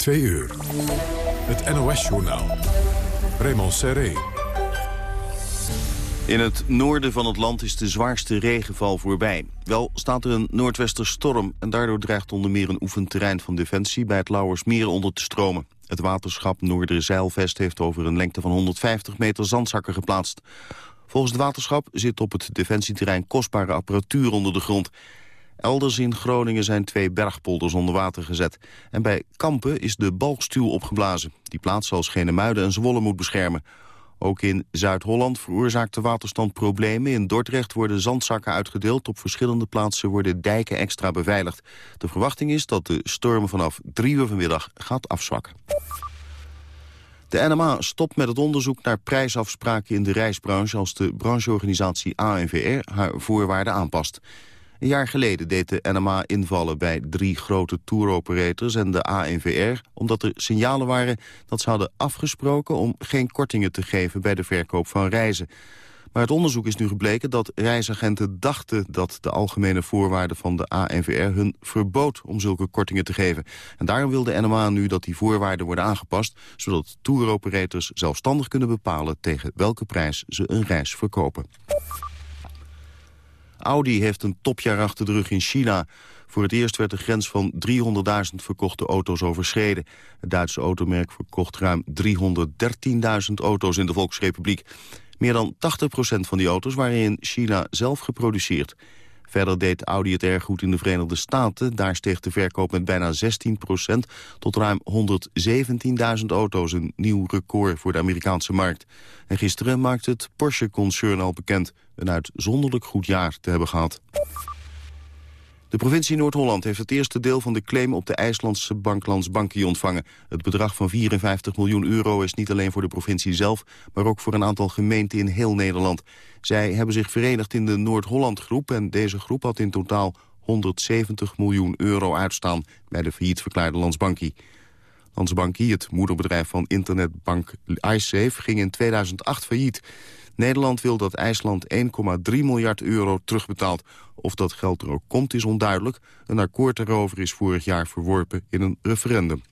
Twee uur. Het NOS-journaal. Raymond Serré. In het noorden van het land is de zwaarste regenval voorbij. Wel staat er een noordwesterstorm en daardoor dreigt onder meer een oefenterrein van Defensie bij het Lauwersmeer onder te stromen. Het waterschap Noorderzeilvest heeft over een lengte van 150 meter zandzakken geplaatst. Volgens het waterschap zit op het defensieterrein kostbare apparatuur onder de grond. Elders in Groningen zijn twee bergpolders onder water gezet. En bij Kampen is de balkstuw opgeblazen. Die plaats zal Schenemuiden en Zwolle moet beschermen. Ook in Zuid-Holland veroorzaakt de waterstand problemen. In Dordrecht worden zandzakken uitgedeeld. Op verschillende plaatsen worden dijken extra beveiligd. De verwachting is dat de storm vanaf drie uur vanmiddag gaat afzwakken. De NMA stopt met het onderzoek naar prijsafspraken in de reisbranche... als de brancheorganisatie ANVR haar voorwaarden aanpast. Een jaar geleden deed de NMA invallen bij drie grote touroperators en de ANVR... omdat er signalen waren dat ze hadden afgesproken om geen kortingen te geven bij de verkoop van reizen. Maar het onderzoek is nu gebleken dat reisagenten dachten dat de algemene voorwaarden van de ANVR hun verbood om zulke kortingen te geven. En daarom wil de NMA nu dat die voorwaarden worden aangepast, zodat touroperators zelfstandig kunnen bepalen tegen welke prijs ze een reis verkopen. Audi heeft een topjaar achter de rug in China. Voor het eerst werd de grens van 300.000 verkochte auto's overschreden. Het Duitse automerk verkocht ruim 313.000 auto's in de Volksrepubliek. Meer dan 80% van die auto's waren in China zelf geproduceerd. Verder deed Audi het erg goed in de Verenigde Staten. Daar steeg de verkoop met bijna 16% tot ruim 117.000 auto's. Een nieuw record voor de Amerikaanse markt. En gisteren maakte het Porsche-concern al bekend... een uitzonderlijk goed jaar te hebben gehad. De provincie Noord-Holland heeft het eerste deel van de claim op de IJslandse Banklands Bankie ontvangen. Het bedrag van 54 miljoen euro is niet alleen voor de provincie zelf, maar ook voor een aantal gemeenten in heel Nederland. Zij hebben zich verenigd in de Noord-Holland groep en deze groep had in totaal 170 miljoen euro uitstaan bij de failliet verklaarde Landsbankie. Landsbankie, het moederbedrijf van internetbank iSafe, ging in 2008 failliet. Nederland wil dat IJsland 1,3 miljard euro terugbetaalt. Of dat geld er ook komt is onduidelijk. Een akkoord daarover is vorig jaar verworpen in een referendum.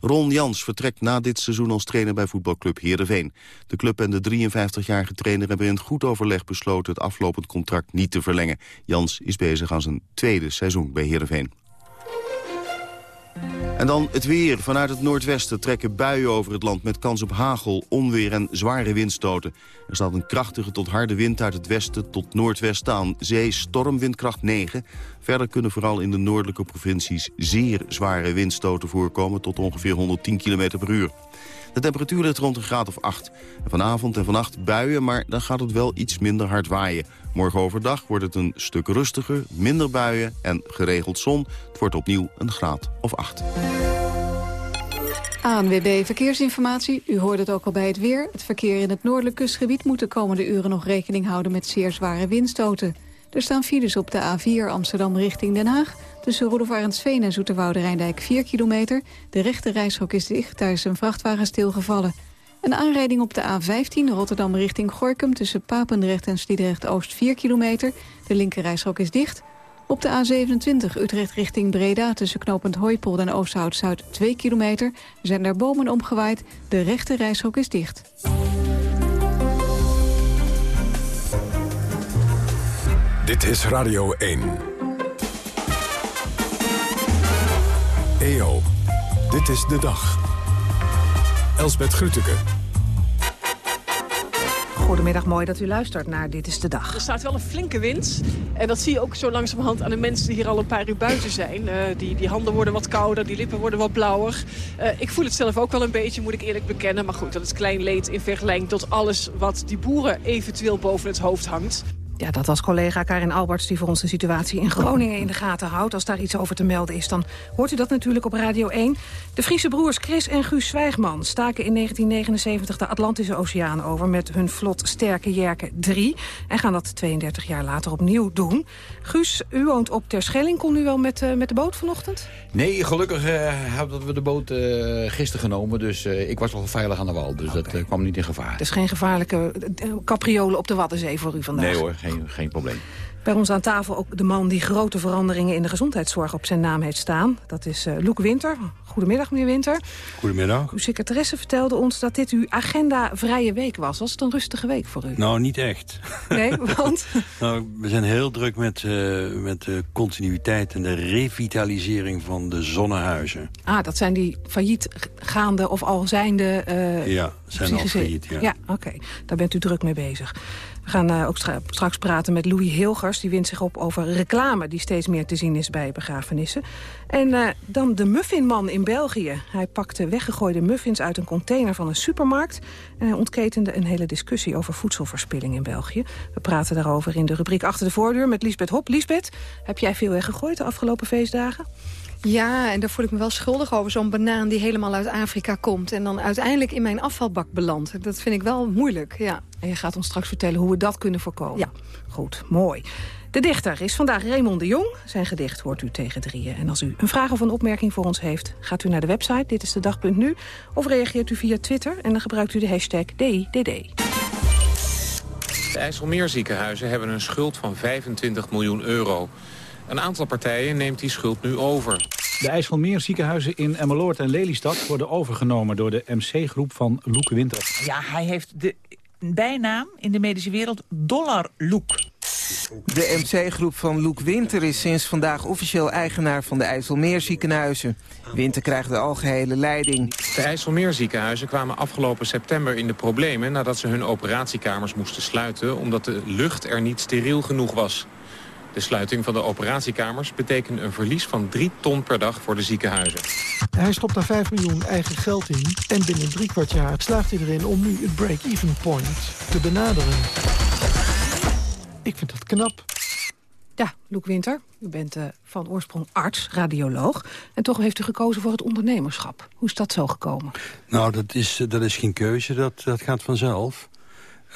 Ron Jans vertrekt na dit seizoen als trainer bij voetbalclub Heerenveen. De club en de 53-jarige trainer hebben in goed overleg besloten... het aflopend contract niet te verlengen. Jans is bezig aan zijn tweede seizoen bij Heerenveen. En dan het weer. Vanuit het noordwesten trekken buien over het land... met kans op hagel, onweer en zware windstoten. Er staat een krachtige tot harde wind uit het westen tot noordwesten aan. Zee stormwindkracht 9. Verder kunnen vooral in de noordelijke provincies... zeer zware windstoten voorkomen tot ongeveer 110 km per uur. De temperatuur ligt rond een graad of 8. vanavond en vannacht buien, maar dan gaat het wel iets minder hard waaien. Morgen overdag wordt het een stuk rustiger, minder buien en geregeld zon. Het wordt opnieuw een graad of 8. ANWB Verkeersinformatie. U hoorde het ook al bij het weer. Het verkeer in het noordelijk kustgebied moet de komende uren nog rekening houden met zeer zware windstoten. Er staan files op de A4 Amsterdam richting Den Haag. Tussen Arendsveen en Zoeterwoude Rijndijk 4 kilometer. De rechte reishok is dicht, daar is een vrachtwagen stilgevallen. Een aanrijding op de A15 Rotterdam richting Gorkum... tussen Papendrecht en Sliedrecht-Oost 4 kilometer. De linker reishok is dicht. Op de A27 Utrecht richting Breda tussen knooppunt Hooipolder en Oosthout-Zuid 2 kilometer. Er zijn daar bomen omgewaaid. De rechte reishok is dicht. Dit is Radio 1. EO, dit is de dag. Elsbeth Grütke. Goedemiddag, mooi dat u luistert naar Dit is de Dag. Er staat wel een flinke wind. En dat zie je ook zo langzamerhand aan de mensen die hier al een paar uur buiten zijn. Uh, die, die handen worden wat kouder, die lippen worden wat blauwer. Uh, ik voel het zelf ook wel een beetje, moet ik eerlijk bekennen. Maar goed, dat is klein leed in vergelijking tot alles wat die boeren eventueel boven het hoofd hangt. Ja, dat was collega Karin Alberts die voor ons de situatie in Groningen in de gaten houdt. Als daar iets over te melden is, dan hoort u dat natuurlijk op Radio 1. De Friese broers Chris en Guus Zwijgman staken in 1979 de Atlantische Oceaan over... met hun vlot Sterke Jerke 3 en gaan dat 32 jaar later opnieuw doen. Guus, u woont op Terschelling. Kon u wel met, uh, met de boot vanochtend? Nee, gelukkig uh, hebben we de boot uh, gisteren genomen. Dus ik was wel veilig aan de wal, dus okay. dat kwam niet in gevaar. Dus geen gevaarlijke capriolen op de Waddenzee voor u vandaag? Nee hoor, geen, geen probleem. Bij ons aan tafel ook de man die grote veranderingen in de gezondheidszorg op zijn naam heeft staan. Dat is uh, Loek Winter. Goedemiddag, meneer Winter. Goedemiddag. Uw secretaresse vertelde ons dat dit uw agenda-vrije week was. Was het een rustige week voor u? Nou, niet echt. Nee, want? nou, we zijn heel druk met, uh, met de continuïteit en de revitalisering van de zonnehuizen. Ah, dat zijn die failliet gaande of al zijnde... Uh, ja, zijn al failliet, ja. Ja, oké. Daar bent u druk mee bezig. We gaan uh, ook stra straks praten met Louis Hilgers. Die wint zich op over reclame die steeds meer te zien is bij begrafenissen. En uh, dan de muffinman in België. Hij pakte weggegooide muffins uit een container van een supermarkt. En hij ontketende een hele discussie over voedselverspilling in België. We praten daarover in de rubriek Achter de Voordeur met Lisbeth Hop. Lisbeth, heb jij veel weggegooid de afgelopen feestdagen? Ja, en daar voel ik me wel schuldig over. Zo'n banaan die helemaal uit Afrika komt... en dan uiteindelijk in mijn afvalbak belandt. Dat vind ik wel moeilijk, ja. En je gaat ons straks vertellen hoe we dat kunnen voorkomen. Ja. Goed, mooi. De dichter is vandaag Raymond de Jong. Zijn gedicht hoort u tegen drieën. En als u een vraag of een opmerking voor ons heeft... gaat u naar de website, dit is de dag.nu... of reageert u via Twitter en dan gebruikt u de hashtag DIDD. De IJsselmeerziekenhuizen hebben een schuld van 25 miljoen euro. Een aantal partijen neemt die schuld nu over. De IJsselmeerziekenhuizen in Emmeloord en Lelystad worden overgenomen door de MC-groep van Loek Winter. Ja, hij heeft de bijnaam in de medische wereld Dollar Loek. De MC-groep van Loek Winter is sinds vandaag officieel eigenaar van de IJsselmeerziekenhuizen. Winter krijgt de algehele leiding. De IJsselmeerziekenhuizen kwamen afgelopen september in de problemen... nadat ze hun operatiekamers moesten sluiten... omdat de lucht er niet steriel genoeg was. De sluiting van de operatiekamers betekent een verlies van 3 ton per dag voor de ziekenhuizen. Hij stopt daar 5 miljoen eigen geld in en binnen drie kwart jaar slaagt hij erin om nu het break-even point te benaderen. Ik vind dat knap. Ja, Loek Winter, u bent uh, van oorsprong arts, radioloog. En toch heeft u gekozen voor het ondernemerschap. Hoe is dat zo gekomen? Nou, dat is, dat is geen keuze, dat, dat gaat vanzelf.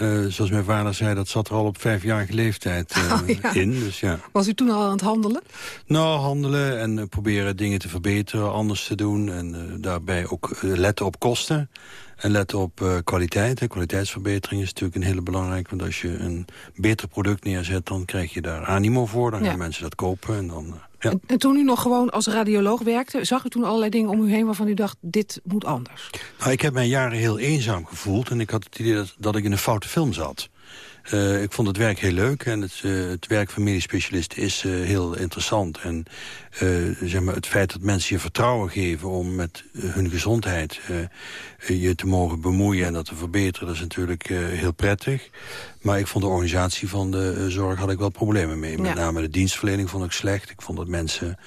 Uh, zoals mijn vader zei, dat zat er al op vijfjarige leeftijd uh, oh, ja. in. Dus, ja. Was u toen al aan het handelen? Nou, handelen en uh, proberen dingen te verbeteren, anders te doen. En daarbij ook letten op kosten. En letten op kwaliteit. Hè. Kwaliteitsverbetering is natuurlijk een hele belangrijke. Want als je een beter product neerzet, dan krijg je daar animo voor. Dan ja. gaan mensen dat kopen en dan... Ja. En, en, toen u nog gewoon als radioloog werkte... zag u toen allerlei dingen om u heen waarvan u dacht... dit moet anders? Nou, ik heb mij jaren heel eenzaam gevoeld... en ik had het idee dat, dat ik in een foute film zat. Uh, ik vond het werk heel leuk en het, uh, het werk van medisch specialisten is uh, heel interessant. En zeg maar, het feit dat mensen je vertrouwen geven om met hun gezondheid je te mogen bemoeien en dat te verbeteren, dat is natuurlijk heel prettig. Maar ik vond de organisatie van de zorg had ik wel problemen mee. Met ja. name de dienstverlening vond ik slecht. Ik vond dat mensen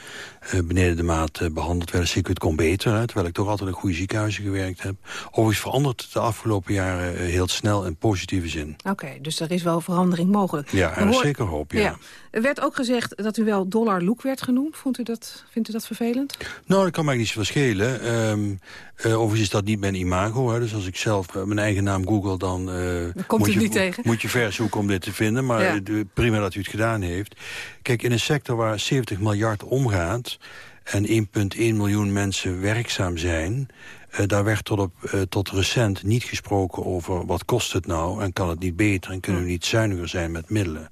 beneden de maat behandeld werden. Zeker het kon beter, hè, terwijl ik toch altijd in goede ziekenhuizen gewerkt heb. Overigens verandert het de afgelopen jaren heel snel in positieve zin. Oké, okay, dus er is wel verandering mogelijk. Ja, er is zeker hoop, ja. ja. Er werd ook gezegd dat u wel dollar look werd genoemd. Vond u dat, vindt u dat vervelend? Nou, dat kan mij niet zo schelen. Um, uh, overigens is dat niet mijn imago. Hè. Dus als ik zelf uh, mijn eigen naam google, dan, uh, komt moet, je, niet tegen. moet je ver zoeken om dit te vinden. Maar ja. prima dat u het gedaan heeft. Kijk, in een sector waar 70 miljard omgaat... en 1,1 miljoen mensen werkzaam zijn... Uh, daar werd tot, op, uh, tot recent niet gesproken over wat kost het nou... en kan het niet beter en kunnen we niet zuiniger zijn met middelen.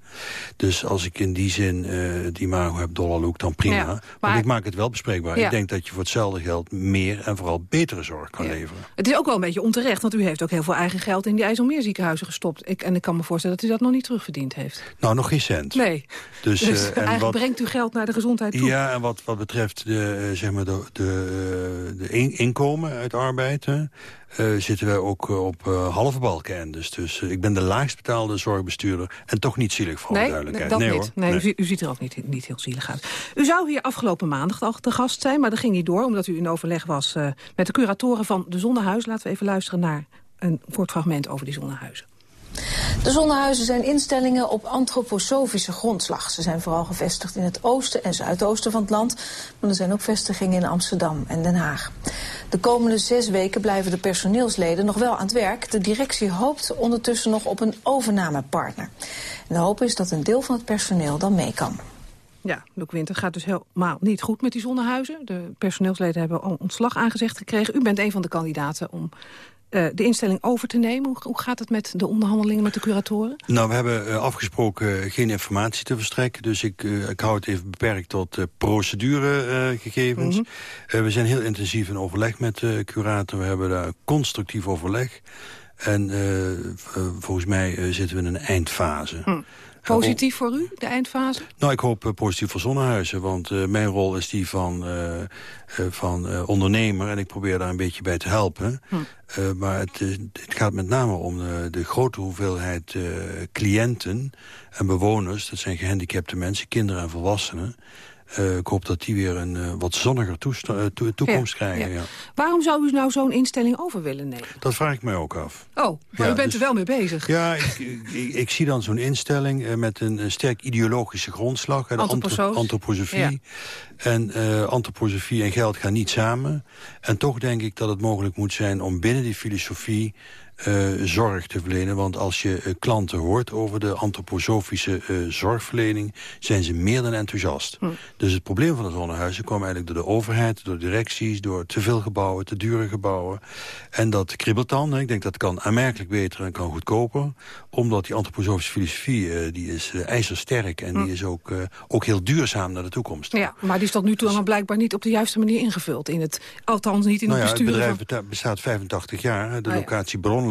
Dus als ik in die zin uh, het imago heb dollarlook, dan prima. Ja, maar... Want ik maak het wel bespreekbaar. Ja. Ik denk dat je voor hetzelfde geld meer en vooral betere zorg kan ja. leveren. Het is ook wel een beetje onterecht, want u heeft ook heel veel eigen geld... in die IJsselmeerziekenhuizen gestopt. Ik, en ik kan me voorstellen dat u dat nog niet terugverdiend heeft. Nou, nog geen cent. Nee. Dus, dus en eigenlijk wat... brengt u geld naar de gezondheid toe. Ja, en wat, wat betreft de, zeg maar de, de, de in, inkomen uit arbeid... Hè, uh, zitten wij ook op uh, halve balken. Dus, dus uh, ik ben de laagst betaalde zorgbestuurder... en toch niet zielig voor nee, duidelijkheid. Dat nee, niet. Hoor. Nee, nee. U, u, ziet er ook niet, niet heel zielig uit. U zou hier afgelopen maandag al te gast zijn... maar dat ging niet door omdat u in overleg was met de curatoren van de Zonnehuis. Laten we even luisteren naar een kort fragment over die Zonnehuizen. De zonnehuizen zijn instellingen op antroposofische grondslag. Ze zijn vooral gevestigd in het oosten en zuidoosten van het land. Maar er zijn ook vestigingen in Amsterdam en Den Haag. De komende zes weken blijven de personeelsleden nog wel aan het werk. De directie hoopt ondertussen nog op een overnamepartner. De hoop is dat een deel van het personeel dan mee kan. Ja, Loek Winter gaat dus helemaal niet goed met die zonnehuizen. De personeelsleden hebben ontslag aangezegd gekregen. U bent een van de kandidaten om eh, de instelling over te nemen. Hoe, hoe, gaat het met de onderhandelingen met de curatoren? Nou, we hebben uh, afgesproken geen informatie te verstrekken. Dus ik, ik hou het even beperkt tot proceduregegevens. Mm -hmm. we zijn heel intensief in overleg met de curator. We hebben daar constructief overleg. En volgens mij zitten we in een eindfase. Hm. Positief voor u, de eindfase? Nou, ik hoop uh, positief voor Zonnehuizen. Want uh, mijn rol is die van, uh, van ondernemer. En ik probeer daar een beetje bij te helpen. Hm. maar het, het, gaat met name om de, de grote hoeveelheid cliënten en bewoners. Dat zijn gehandicapte mensen, kinderen en volwassenen. Uh, ik hoop dat die weer een uh, wat zonniger to toekomst ja, krijgen. Ja. Ja. Waarom zou u nou zo'n instelling over willen nemen? Dat vraag ik mij ook af. Oh, maar u bent dus, er wel mee bezig. Ja, ik, ik, ik zie dan zo'n instelling met een, een, sterk ideologische grondslag. De antroposofie. En antroposofie en geld gaan niet samen. En toch denk ik dat het mogelijk moet zijn om binnen die filosofie... Uh, zorg te verlenen. Want als je uh, klanten hoort over de antroposofische uh, zorgverlening... zijn ze meer dan enthousiast. Hm. Dus het probleem van de zonnehuizen kwam eigenlijk door de overheid... door directies, door te veel gebouwen, te dure gebouwen. En dat kribbelt dan. Ik denk dat kan aanmerkelijk beter en kan goedkoper. Omdat die antroposofische filosofie die is ijzersterk... en hm. die is ook, ook heel duurzaam naar de toekomst. Ja, maar die is tot nu toe dus... blijkbaar niet op de juiste manier ingevuld. In het, althans niet in nou het ja, bestuur. Het bedrijf bestaat 85 jaar. De Ah, locatie Bron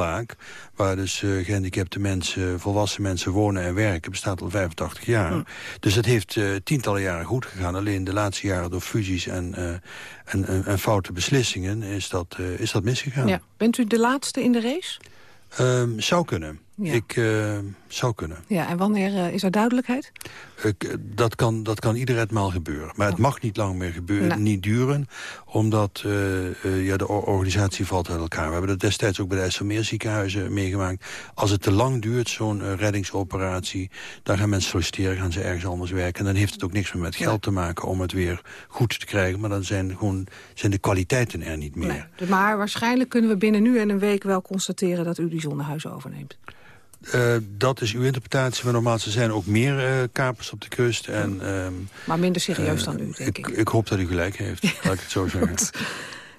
waar dus uh, gehandicapte mensen, volwassen mensen wonen en werken, bestaat al 85 jaar. Hm. Dus het heeft uh, tientallen jaren goed gegaan. Alleen de laatste jaren door fusies en, uh, en, en, en, foute beslissingen is dat, is dat misgegaan. Ja. Bent u de laatste in de race? Um, zou kunnen. Ja. Ik zou kunnen. Ja, en wanneer is er duidelijkheid? Ik, dat, kan, dat kan ieder etmaal gebeuren. Maar het mag niet lang meer gebeuren, niet duren. Omdat uh, ja, de organisatie valt uit elkaar. We hebben dat destijds ook bij de IJsselmeer ziekenhuizen meegemaakt. Als het te lang duurt, zo'n reddingsoperatie... dan gaan mensen solliciteren, gaan ze ergens anders werken. En dan heeft het ook niks meer met geld te maken om het weer goed te krijgen. Maar dan zijn, gewoon, zijn de kwaliteiten er niet meer. Nee. Maar waarschijnlijk kunnen we binnen nu en een week wel constateren... dat u die zonnehuizen overneemt. Uh, dat is uw interpretatie, maar normaal er zijn ook meer uh, kapers op de kust. En, uh, maar minder serieus dan u, denk ik. ik. Ik hoop dat u gelijk heeft, laat ik het zo zeggen.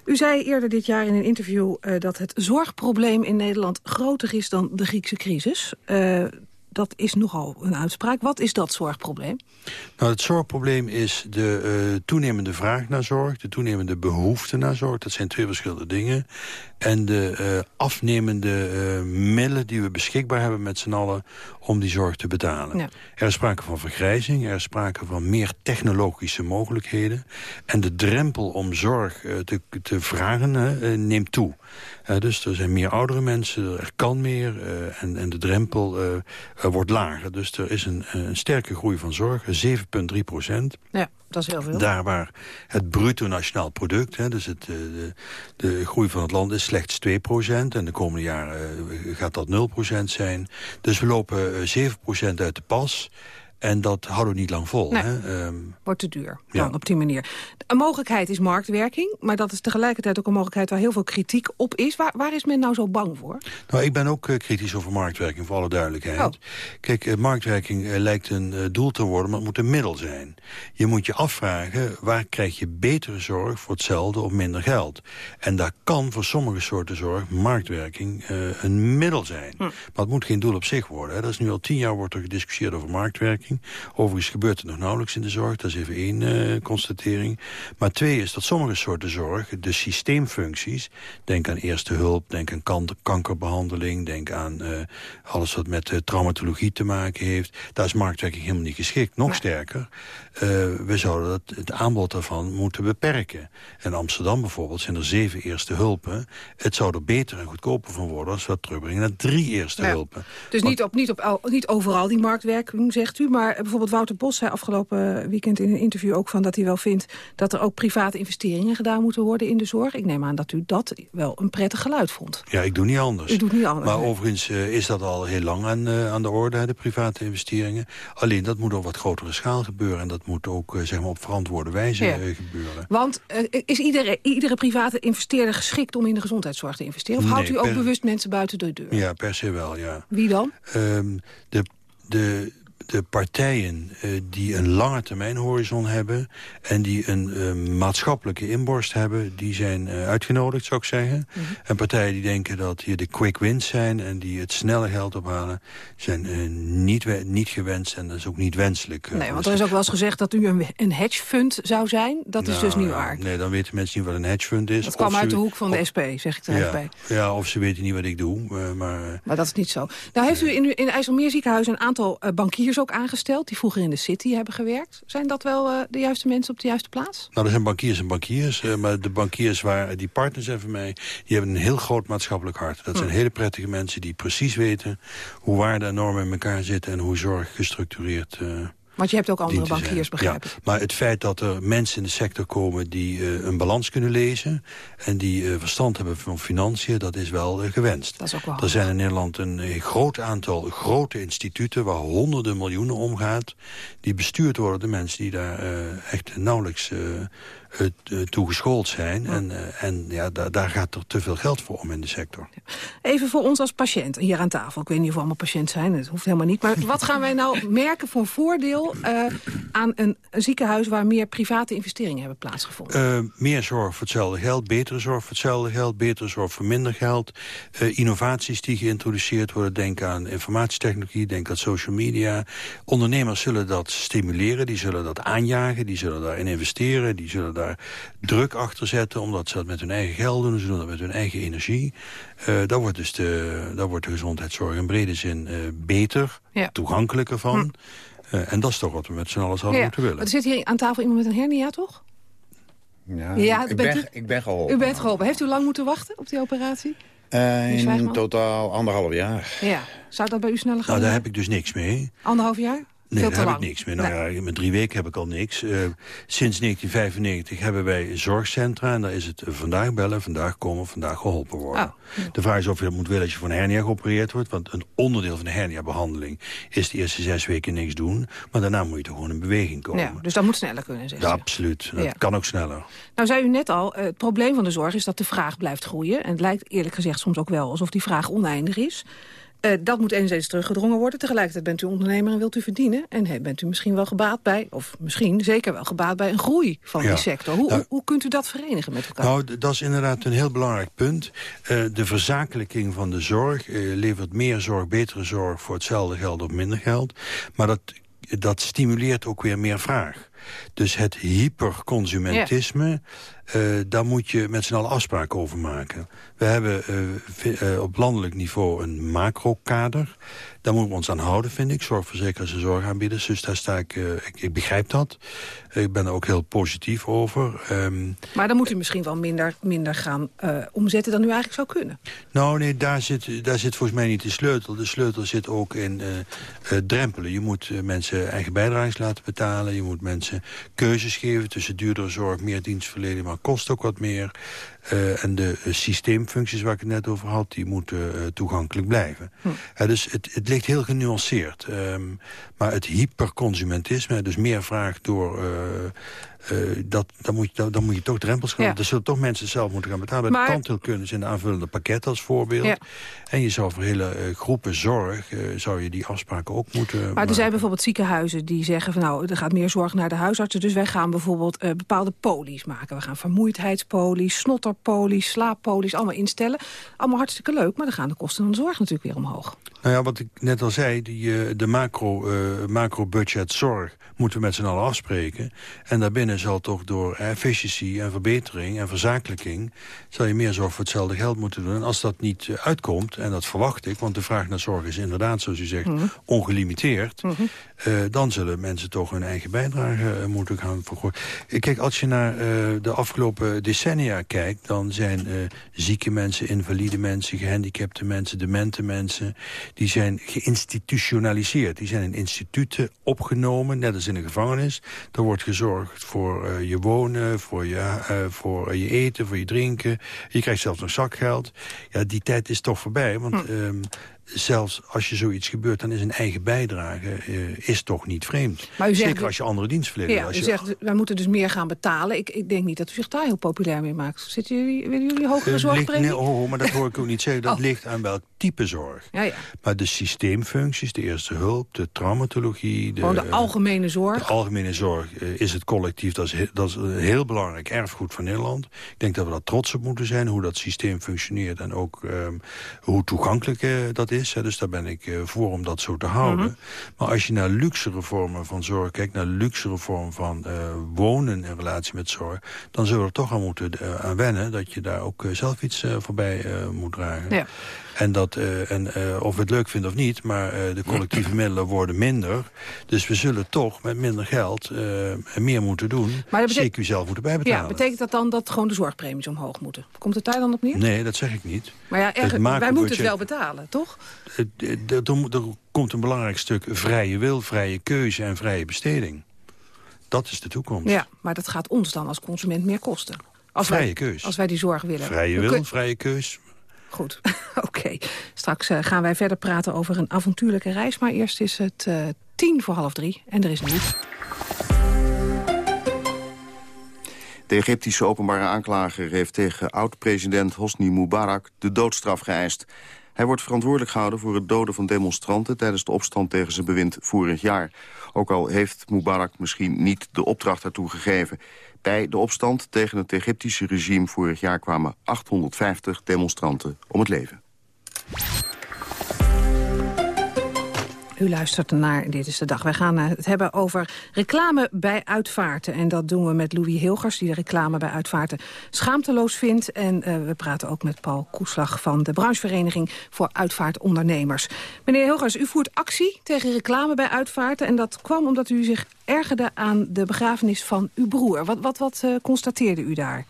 U zei eerder dit jaar in een interview dat het zorgprobleem in Nederland groter is dan de Griekse crisis. Dat is nogal een uitspraak. Wat is dat zorgprobleem? Nou, het zorgprobleem is de toenemende vraag naar zorg, de toenemende behoefte naar zorg. Dat zijn twee verschillende dingen. En de uh, afnemende uh, middelen die we beschikbaar hebben met z'n allen om die zorg te betalen. Ja. Er is sprake van vergrijzing, er is sprake van meer technologische mogelijkheden. En de drempel om zorg uh, te, te vragen neemt toe. dus er zijn meer oudere mensen, er kan meer en, en de drempel wordt lager. Dus er is een, een sterke groei van zorg, 7,3 procent. Ja. Dat is heel veel. Daar waar het bruto nationaal product, hè, dus het, de, de groei van het land is slechts 2% En de komende jaren gaat dat 0% zijn. Dus we lopen 7% uit de pas. En dat houden we niet lang vol. Nee, hè? Um, wordt te duur dan, ja. op die manier. Een mogelijkheid is marktwerking, maar dat is tegelijkertijd ook een mogelijkheid waar heel veel kritiek op is. Waar, waar is men nou zo bang voor? Nou, ik ben ook uh, kritisch over marktwerking, voor alle duidelijkheid. Oh. Kijk, uh, marktwerking uh, lijkt een doel te worden, maar het moet een middel zijn. Je moet je afvragen, waar krijg je betere zorg voor hetzelfde of minder geld? En daar kan voor sommige soorten zorg marktwerking een middel zijn. Hm. Maar het moet geen doel op zich worden. Hè. Dat is nu al tien jaar wordt er gediscussieerd over marktwerking. Overigens gebeurt het nog nauwelijks in de zorg. Dat is even één uh, constatering. Maar twee is dat sommige soorten zorg, de systeemfuncties... denk aan eerste hulp, denk aan kan kankerbehandeling... denk aan uh, alles wat met uh, traumatologie te maken heeft... daar is marktwerking helemaal niet geschikt. Nog sterker, we zouden dat, het aanbod daarvan moeten beperken. In Amsterdam bijvoorbeeld zijn er zeven eerste hulpen. Het zou er beter en goedkoper van worden... als we dat terugbrengen naar drie eerste Ja. hulpen. Dus niet, op, niet, op, niet overal die marktwerking, zegt u. Maar bijvoorbeeld Wouter Bos zei afgelopen weekend in een interview ook van... dat hij wel vindt dat er ook private investeringen gedaan moeten worden in de zorg. Ik neem aan dat u dat wel een prettig geluid vond. Ja, ik doe niet anders. U doet niet anders. Maar nee. overigens uh, is dat al heel lang aan, uh, aan de orde, de private investeringen. Alleen dat moet op wat grotere schaal gebeuren. En dat moet ook uh, zeg maar op verantwoorde wijze Ja. gebeuren. Want is iedere, iedere private investeerder geschikt om in de gezondheidszorg te investeren? Of Nee, houdt u ook bewust mensen buiten de deur? Ja, per se wel, ja. Wie dan? Um, de, de, de partijen uh, die een lange termijn horizon hebben... en die een uh, maatschappelijke inborst hebben, die zijn uh, uitgenodigd, zou ik zeggen. Mm -hmm. En partijen die denken dat hier de quick wins zijn... en die het snelle geld ophalen, zijn niet, niet gewenst en dat is ook niet wenselijk. nee, want er is ook wel eens gezegd dat u een, een hedge fund zou zijn. Dat is nou, dus niet waar. Nee, dan weten mensen niet wat een hedge fund is. Dat kwam uit de hoek van de SP, zeg ik er ja, even bij. Ja, of ze weten niet wat ik doe, maar... Maar dat is niet zo. Nou heeft u in, in IJsselmeer ziekenhuis een aantal uh, bankiers ook aangesteld... die vroeger in de City hebben gewerkt. Zijn dat wel uh, de juiste mensen op de juiste plaats? Nou, er zijn bankiers en bankiers. Uh, maar de bankiers waar die partners zijn van mij... die hebben een heel groot maatschappelijk hart. Dat zijn hele prettige mensen die precies weten... hoe waarden en normen in elkaar zitten... en hoe zorg gestructureerd want je hebt ook andere bankiers, begrijp ja, Maar het feit dat er mensen in de sector komen die uh, een balans kunnen lezen... en die uh, verstand hebben van financiën, dat is wel uh, gewenst. Dat is ook wel er zijn in Nederland een groot aantal grote instituten... waar honderden miljoenen omgaat... die bestuurd worden door mensen die daar echt nauwelijks toegeschoold zijn. En, uh, en ja, daar, daar gaat er te veel geld voor om in de sector. Even voor ons als patiënt, hier aan tafel. Ik weet niet of we allemaal patiënt zijn, dat hoeft helemaal niet. Maar wat gaan wij nou merken voor voordeel uh, aan een, een, ziekenhuis... waar meer private investeringen hebben plaatsgevonden? Uh, meer zorg voor hetzelfde geld, betere zorg voor hetzelfde geld... betere zorg voor minder geld. innovaties die geïntroduceerd worden. Denk aan informatietechnologie, denk aan social media. Ondernemers zullen dat stimuleren, die zullen dat aanjagen... die zullen daarin investeren, die zullen daar druk achter zetten... omdat ze dat met hun eigen geld doen, ze doen dat met hun eigen energie. Uh, daar, wordt dus de, daar wordt de gezondheidszorg in brede zin uh, beter, ja. toegankelijker van. Hm. Uh, en dat is toch wat we met z'n allen zouden ja. moeten willen. Er zit hier aan tafel iemand met een hernia, toch? Ja, ja ik, ben, u... ik ben geholpen. U bent geholpen. Heeft u lang moeten wachten op die operatie? in totaal anderhalf jaar. Ja. Zou dat bij u sneller gaan? Nou, daar heb ik dus niks mee. Anderhalf jaar? Nee, daar heb lang. ik niks meer. Nou ja, met drie weken heb ik al niks. Uh, sinds 1995 hebben wij zorgcentra. En daar is het vandaag bellen, vandaag komen, vandaag geholpen worden. Oh. De vraag is of je dat moet willen als je voor een hernia geopereerd wordt. Want een onderdeel van de hernia-behandeling is de eerste zes weken niks doen. Maar daarna moet je toch gewoon in beweging komen. Ja, dus dat moet sneller kunnen, zeg ja, absoluut. Dat Ja. kan ook sneller. Nou zei u net al, eh, het probleem van de zorg is dat de vraag blijft groeien. En het lijkt eerlijk gezegd soms ook wel alsof die vraag oneindig is. Uh, dat moet enerzijds teruggedrongen worden. Tegelijkertijd bent u ondernemer en wilt u verdienen. En hey, bent u misschien wel gebaat bij, of misschien zeker wel gebaat bij... een groei van Ja. die sector. Hoe, Nou, hoe, hoe kunt u dat verenigen met elkaar? Nou, dat is inderdaad een heel belangrijk punt. Eh, de verzakelijking van de zorg eh, levert meer zorg, betere zorg... voor hetzelfde geld of minder geld. Maar dat, dat stimuleert ook weer meer vraag. Dus het hyperconsumentisme, eh, daar moet je met z'n allen afspraken over maken. We hebben eh, eh, op landelijk niveau een macrokader. Daar moeten we ons aan houden, vind ik. Zorgverzekeraars en zorgaanbieders. Dus daar sta ik, ik, ik begrijp dat. Ik ben er ook heel positief over. Ehm, Maar dan moet u misschien wel minder, minder gaan omzetten dan u eigenlijk zou kunnen. Nou, nee, daar zit, daar zit volgens mij niet de sleutel. De sleutel zit ook in drempelen. Je moet mensen eigen bijdrages laten betalen. Je moet mensen keuzes geven tussen duurdere zorg, meer dienstverlening... maar kost ook wat meer. Eh, en de eh, systeemfuncties waar ik het net over had... die moeten eh, toegankelijk blijven. Hm. Eh, dus het, het ligt heel genuanceerd. Ehm, maar het hyperconsumentisme, dus meer vraag door... eh, dat, dan, moet je, dan, moet je toch drempels gaan. Ja. Er zullen toch mensen zelf moeten gaan betalen. Bij Maar- tandheelkunde zijn de aanvullende pakketten als voorbeeld. Ja. En je zou voor hele eh, groepen zorg... eh, zou je die afspraken ook moeten Maar er maken. zijn bijvoorbeeld ziekenhuizen die zeggen van nou, er gaat meer zorg naar de huisartsen. Dus wij gaan bijvoorbeeld bepaalde polies maken. We gaan vermoeidheidspolies, snotterpolies, slaappolies, allemaal instellen. Allemaal hartstikke leuk, maar dan gaan de kosten van de zorg natuurlijk weer omhoog. Nou ja, wat ik net al zei, die, eh, de macro, eh, macro-budget zorg moeten we met z'n allen afspreken. En daarbinnen zal toch door efficiëntie en verbetering en verzakelijking... zal je meer zorg voor hetzelfde geld moeten doen. En als dat niet eh, uitkomt, en dat verwacht ik... want de vraag naar zorg is inderdaad, zoals u zegt, ongelimiteerd... eh, dan zullen mensen toch hun eigen bijdrage moeten gaan vergooien. Kijk, als je naar de afgelopen decennia kijkt... dan zijn zieke mensen, invalide mensen, gehandicapte mensen... demente mensen, die zijn geïnstitutionaliseerd. Die zijn in instituten opgenomen, net als in een gevangenis. Er wordt gezorgd voor eh, je wonen, voor je, eh, voor je eten, voor je drinken. Je krijgt zelfs nog zakgeld. Ja, die tijd is toch voorbij, want... ehm, zelfs als je zoiets gebeurt, dan is een eigen bijdrage uh, is toch niet vreemd. Maar u zegt, Zeker als je andere dienstverlening... Ja, u zegt, wij moeten dus meer gaan betalen. Ik, ik denk niet dat u zich daar heel populair mee maakt. Zitten jullie, willen jullie hogere uh, zorgpremie? Nee, oh, maar dat hoor ik ook niet zeggen. Dat oh. ligt aan welk type zorg. Ja, ja. Maar de systeemfuncties, de eerste hulp, de traumatologie... De, Gewoon de algemene zorg? De algemene zorg uh, is het collectief. Dat is, dat is een heel belangrijk erfgoed van Nederland. Ik denk dat we daar trots op moeten zijn, hoe dat systeem functioneert... en ook um, hoe toegankelijk dat is. Hè. Dus daar ben ik uh, voor om dat zo te houden. Mm -hmm. Maar als je naar luxere vormen van zorg kijkt... naar luxere vormen van wonen in relatie met zorg... dan zullen we er toch aan moeten aan wennen... dat je daar ook zelf iets voorbij moet dragen. Ja. En, dat, uh, en uh, of we het leuk vinden of niet, maar uh, de collectieve middelen worden minder. Dus we zullen toch met minder geld meer moeten doen. Maar CQ zelf moeten bijbetalen. Ja, betekent dat dan dat gewoon de zorgpremies omhoog moeten? Komt het daar dan op neer? Nee, dat zeg ik niet. Maar ja, echt, wij moeten het wel betalen, toch? Er komt een belangrijk stuk vrije wil, vrije keuze en vrije besteding. Dat is de toekomst. Ja, maar dat gaat ons dan als consument meer kosten. Als vrije wij, keus. Als wij die zorg willen. Vrije wil, vrije keus, Goed, oké. Straks uh, gaan wij verder praten over een avontuurlijke reis. Maar eerst is het uh, tien voor half drie en er is nieuws. De Egyptische openbare aanklager heeft tegen oud-president Hosni Mubarak de doodstraf geëist. Hij wordt verantwoordelijk gehouden voor het doden van demonstranten... tijdens de opstand tegen zijn bewind vorig jaar. Ook al heeft Mubarak misschien niet de opdracht daartoe gegeven. Bij de opstand tegen het Egyptische regime vorig jaar kwamen 850 demonstranten om het leven. U luistert naar Dit is de Dag. Wij gaan eh, het hebben over reclame bij uitvaarten. En dat doen we met Louis Hilgers, die de reclame bij uitvaarten schaamteloos vindt. En uh, we praten ook met Paul Koeslag van de branchevereniging voor uitvaartondernemers. Meneer Hilgers, u voert actie tegen reclame bij uitvaarten. En dat kwam omdat u zich ergerde aan de begrafenis van uw broer. Wat, wat, wat uh, constateerde u daar?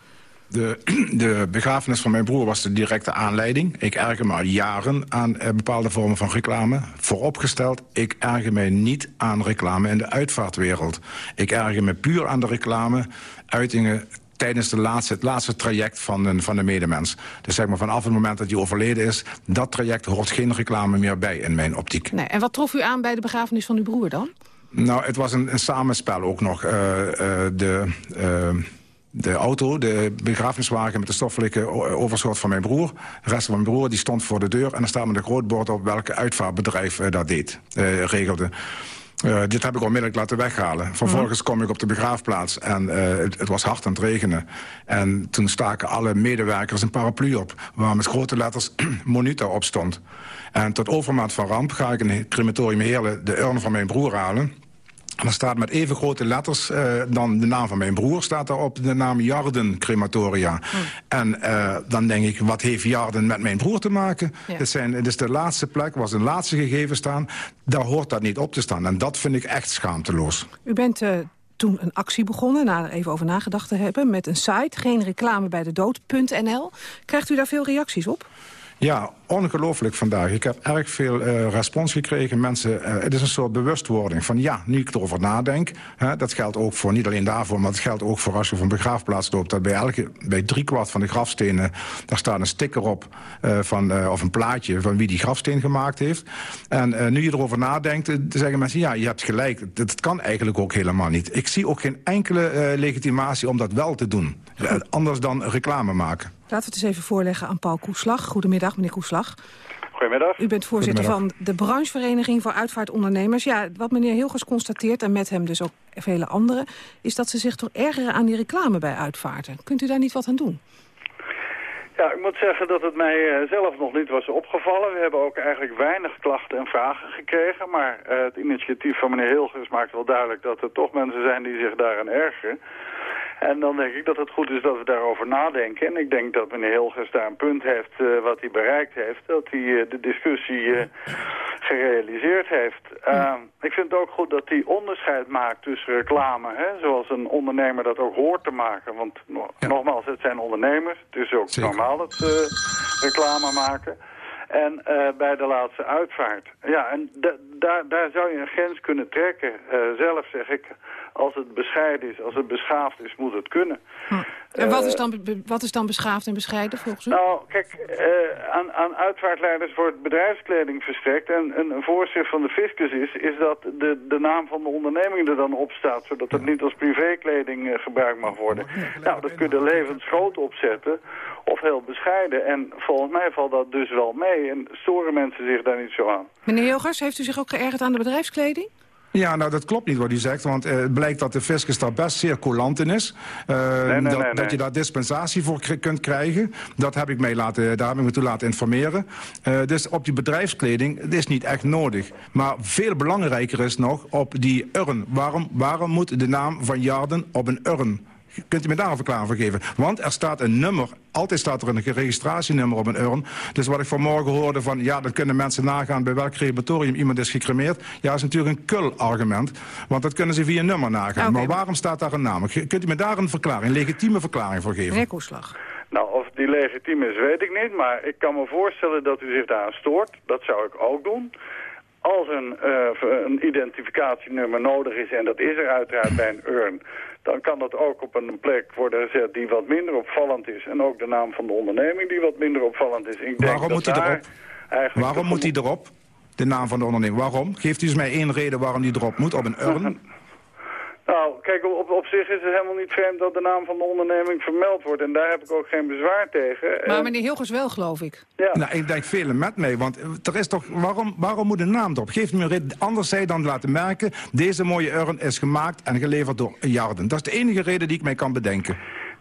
De, de begrafenis van mijn broer was de directe aanleiding. Ik erger me al jaren aan eh, bepaalde vormen van reclame. Vooropgesteld, ik erger mij niet aan reclame in de uitvaartwereld. Ik erger me puur aan de reclame, uitingen tijdens de laatste, het laatste traject van een, van de medemens. Dus zeg maar vanaf het moment dat hij overleden is... dat traject hoort geen reclame meer bij in mijn optiek. Nee, en wat trof u aan bij de begrafenis van uw broer dan? Nou, het was een, een samenspel ook nog. Uh, uh, de... Uh, de auto, de begrafeniswagen met de stoffelijke overschot van mijn broer. De rest van mijn broer die stond voor de deur en er staat met een groot bord op welke uitvaartbedrijf uh, dat deed, uh, regelde. Uh, dit heb ik onmiddellijk laten weghalen. Vervolgens kom ik op de begraafplaats en het, het, was hard aan het regenen. En toen staken alle medewerkers een paraplu op... waar met grote letters monitor op stond. En tot overmaat van ramp ga ik in het crematorium Heerlen... de urn van mijn broer halen... En er staat met even grote letters uh, dan de naam van mijn broer... staat op de naam Jarden Crematoria. Hmm. En uh, dan denk ik, wat heeft Jarden met mijn broer te maken? Ja. Dit, zijn, dit is de laatste plek, waar zijn laatste gegeven staan. Daar hoort dat niet op te staan. En dat vind ik echt schaamteloos. U bent uh, toen een actie begonnen, na er even over nagedacht te hebben... met een site, geen reclame bij de dood.nl. Krijgt u daar veel reacties op? Ja, ongelooflijk vandaag. Ik heb erg veel uh, respons gekregen. Mensen, uh, het is een soort bewustwording van ja, nu ik erover nadenk. Hè, dat geldt ook voor, niet alleen daarvoor, maar het geldt ook voor als je op een begraafplaats loopt. Dat bij, elke, bij driekwart van de grafstenen, daar staat een sticker op uh, van, of een plaatje van wie die grafsteen gemaakt heeft. En nu je erover nadenkt, zeggen mensen ja, je hebt gelijk. Dat kan eigenlijk ook helemaal niet. Ik zie ook geen enkele legitimatie om dat wel te doen. anders dan reclame maken. Laten we het eens even voorleggen aan Paul Koeslag. Goedemiddag, meneer Koeslag. Goedemiddag. U bent voorzitter van de branchevereniging voor uitvaartondernemers. Ja, wat meneer Hilgers constateert, en met hem dus ook vele anderen... is dat ze zich toch ergeren aan die reclame bij uitvaarten. Kunt u daar niet wat aan doen? Ja, ik moet zeggen dat het mij uh, zelf nog niet was opgevallen. We hebben ook eigenlijk weinig klachten en vragen gekregen. Maar uh, het initiatief van meneer Hilgers maakt wel duidelijk dat er toch mensen zijn die zich daaraan ergeren. En dan denk ik dat het goed is dat we daarover nadenken. En ik denk dat meneer Hilgers daar een punt heeft uh, wat hij bereikt heeft. Dat hij uh, de discussie uh, gerealiseerd heeft. ik vind het ook goed dat hij onderscheid maakt tussen reclame. Hè, zoals een ondernemer dat ook hoort te maken. Want no ja. nogmaals, het zijn ondernemers. Het is ook Zeker. normaal het reclame maken. En bij de laatste uitvaart. Ja, en daar, daar zou je een grens kunnen trekken. Uh, zelf zeg ik, als het bescheiden is, als het beschaafd is, moet het kunnen. Hm. En wat is, dan, wat is dan beschaafd en bescheiden volgens u? Nou, kijk, uh, aan, aan uitvaartleiders wordt bedrijfskleding verstrekt. En een voorschrift van de fiscus is, is dat de, de naam van de onderneming er dan op staat. Zodat het niet als privékleding uh, gebruikt mag worden. Nou, dat kun je levensgroot opzetten of heel bescheiden. En volgens mij valt dat dus wel mee. En storen mensen zich daar niet zo aan. Meneer Hilgers, heeft u zich ook geërgerd aan de bedrijfskleding? Ja, nou dat klopt niet wat u zegt, want uh, het blijkt dat de fiscus daar best zeer coulant in is. Uh, nee, nee, dat, nee, dat, je daar dispensatie voor kunt krijgen. Dat heb ik mij laten, daar heb ik me toe laten informeren. Uh, dus op die bedrijfskleding, dat is niet echt nodig. Maar veel belangrijker is nog op die urn. Waarom, waarom moet de naam van Jarden op een urn? Kunt u me daar een verklaring voor geven? Want er staat een nummer, altijd staat er een registratienummer op een urn. Dus wat ik vanmorgen hoorde van, ja, dan kunnen mensen nagaan bij welk crematorium iemand is gecremeerd. Ja, dat is natuurlijk een kul-argument. Want dat kunnen ze via een nummer nagaan. Maar waarom staat daar een naam? Kunt u me daar een verklaring, een legitieme verklaring voor geven? Nou, of die legitiem is, weet ik niet. Maar ik kan me voorstellen dat u zich daar stoort. Dat zou ik ook doen als een, uh, een identificatienummer nodig is, en dat is er uiteraard bij een urn, dan kan dat ook op een plek worden gezet die wat minder opvallend is. En ook de naam van de onderneming die wat minder opvallend is. Ik denk Waarom moet hij erop? Waarom moet hij erop? De naam van de onderneming. Waarom? Geeft u eens mij één reden waarom die erop moet op een urn? Nou, kijk, op, op zich is het helemaal niet vreemd dat de naam van de onderneming vermeld wordt. En daar heb ik ook geen bezwaar tegen. Maar meneer Hilgers wel, geloof ik. Ja. Nou, ik denk vele met mee, want er is toch, waarom, waarom moet een naam erop? Geef me een reden. Anders zij dan laten merken, deze mooie urn is gemaakt en geleverd door Jarden. Dat is de enige reden die ik mij kan bedenken.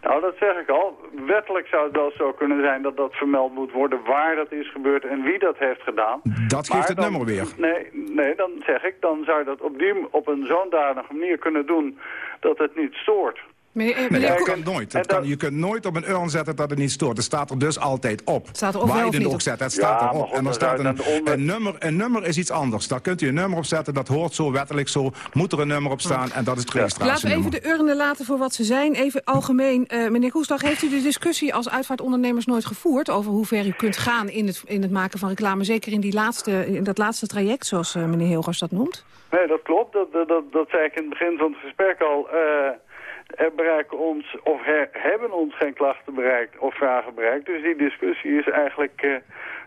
Nou, dat zeg ik al. Wettelijk zou het wel zo kunnen zijn dat dat vermeld moet worden waar dat is gebeurd en wie dat heeft gedaan. Dat geeft het nummer weer. Nee, nee, dan zeg ik, dan zou je dat op, die, op een zo'n manier kunnen doen dat het niet stoort. Meneer, meneer dat kan nooit. Dat kan, je kunt nooit op een urn zetten dat het niet stoort. Het staat er dus altijd op. Staat er op Waar je het ook zet, het staat erop. en er staat een, een, nummer, een nummer is iets anders. Daar kunt u een nummer op zetten, dat hoort zo wettelijk zo. Moet er een nummer op staan en dat is het registratienummer. Laten we even de urnen laten voor wat ze zijn. Even algemeen, uh, meneer Koesdag, heeft u de discussie als uitvaartondernemers nooit gevoerd... over hoe ver u kunt gaan in het, in het maken van reclame? Zeker in, die laatste, in dat laatste traject, zoals uh, meneer Hilgers dat noemt? Nee, dat klopt. Dat, dat, dat, zei ik in het begin van het gesprek al... Uh, er bereiken ons, of hebben ons geen klachten bereikt of vragen bereikt. Dus die discussie is eigenlijk